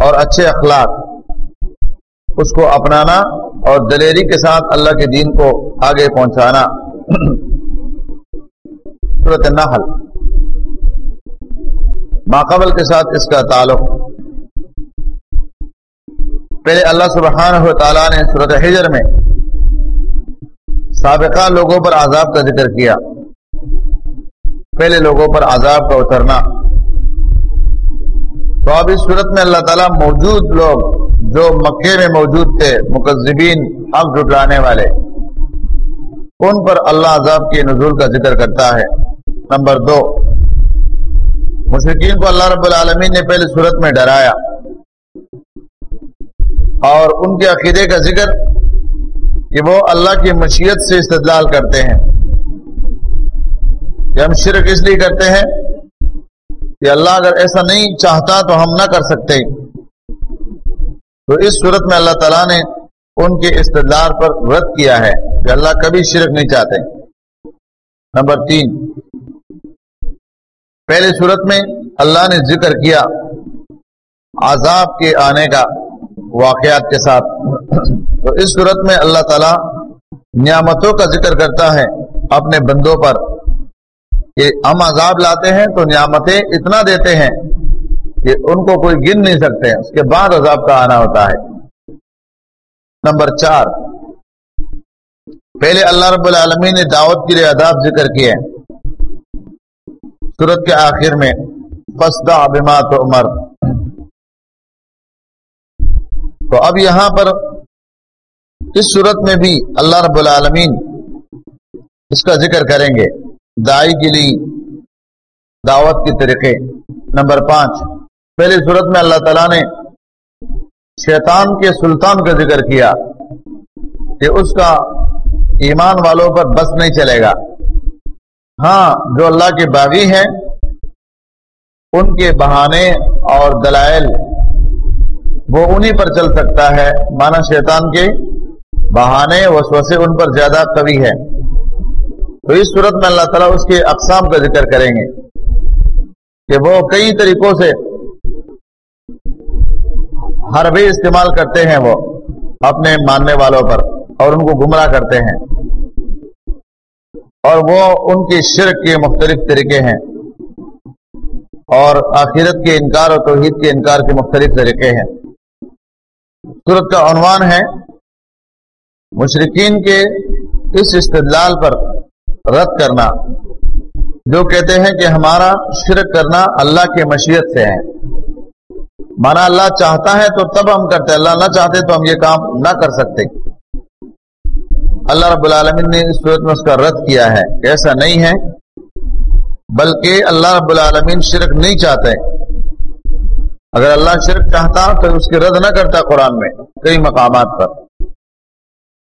اور اچھے اخلاق، اس کو اپنانا اور دلیری کے ساتھ اللہ کے دین کو آگے پہنچانا۔ صورت نحل ماقبل کے ساتھ اس کا تعلق پہلے اللہ سبحانہ و تعالیٰ نے صورت حجر میں سابقہ لوگوں پر عذاب کا ذکر کیا۔ پہلے لوگوں پر عذاب کا اترنا۔ تو اب اس صورت میں اللہ تعالیٰ موجود لوگ جو مکے میں موجود تھے مقزبین حق جٹلانے والے، ان پر اللہ عذاب کے نزول کا ذکر کرتا ہے۔ نمبر دو مشرقین کو اللہ رب العالمین نے پہلے صورت میں ڈرایا۔ اور ان کے عقیدے کا ذکر کہ وہ اللہ کی مشیت سے استدلال کرتے ہیں کہ ہم شرک اس لیے کرتے ہیں کہ اللہ اگر ایسا نہیں چاہتا تو ہم نہ کر سکتے۔ تو اس صورت میں اللہ تعالیٰ نے ان کے استدار پر رد کیا ہے کہ اللہ کبھی شرک نہیں چاہتے۔ نمبر تین، پہلے صورت میں اللہ نے ذکر کیا عذاب کے آنے کا۔ واقعات کے ساتھ۔ تو اس صورت میں اللہ تعالیٰ نعمتوں کا ذکر کرتا ہے اپنے بندوں پر کہ ہم عذاب لاتے ہیں تو نعمتیں اتنا دیتے ہیں کہ ان کو کوئی گن نہیں سکتے۔ اس کے بعد عذاب کا آنا ہوتا ہے۔ نمبر چار۔ پہلے اللہ رب العالمین نے دعوت کے لیے عذاب ذکر کیے۔ صورت کے آخر میں فسدہ بما تو عمر تو اب یہاں پر اس صورت میں بھی اللہ رب العالمین اس کا ذکر کریں گے؟ دائی کے لیے دعوت کے طریقے۔ نمبر پانچ، پہلی صورت میں اللہ تعالیٰ نے شیطان کے سلطان کا ذکر کیا کہ اس کا ایمان والوں پر بس نہیں چلے گا۔ ہاں جو اللہ کے باغی ہیں، ان کے بہانے اور دلائل وہ انہی پر چل سکتا ہے۔ مانا شیطان کے بہانے، وسوسے ان پر زیادہ قوی ہے۔ تو اس صورت میں اللہ تعالیٰ اس کے اقسام کا ذکر کریں گے کہ وہ کئی طریقوں سے ہر بھی استعمال کرتے ہیں وہ اپنے ماننے والوں پر اور ان کو گمراہ کرتے ہیں۔ اور وہ ان کی شرک کے مختلف طریقے ہیں۔ اور آخرت کے انکار اور توحید کے انکار کے مختلف طریقے ہیں۔ صورت کا عنوان ہے مشرقین کے اس استدلال پر رد کرنا، جو کہتے ہیں کہ ہمارا شرک کرنا اللہ کی مشیت سے ہے۔ مانا اللہ چاہتا ہے تو تب ہم کرتے، اللہ نہ چاہتے تو ہم یہ کام نہ کر سکتے۔ اللہ رب العالمین نے اس صورت میں اس کا رد کیا ہے ایسا نہیں ہے، بلکہ اللہ رب العالمین شرک نہیں چاہتے۔ اگر اللہ شرک چاہتا تو اس کی رد نہ کرتا قرآن میں کئی مقامات پر۔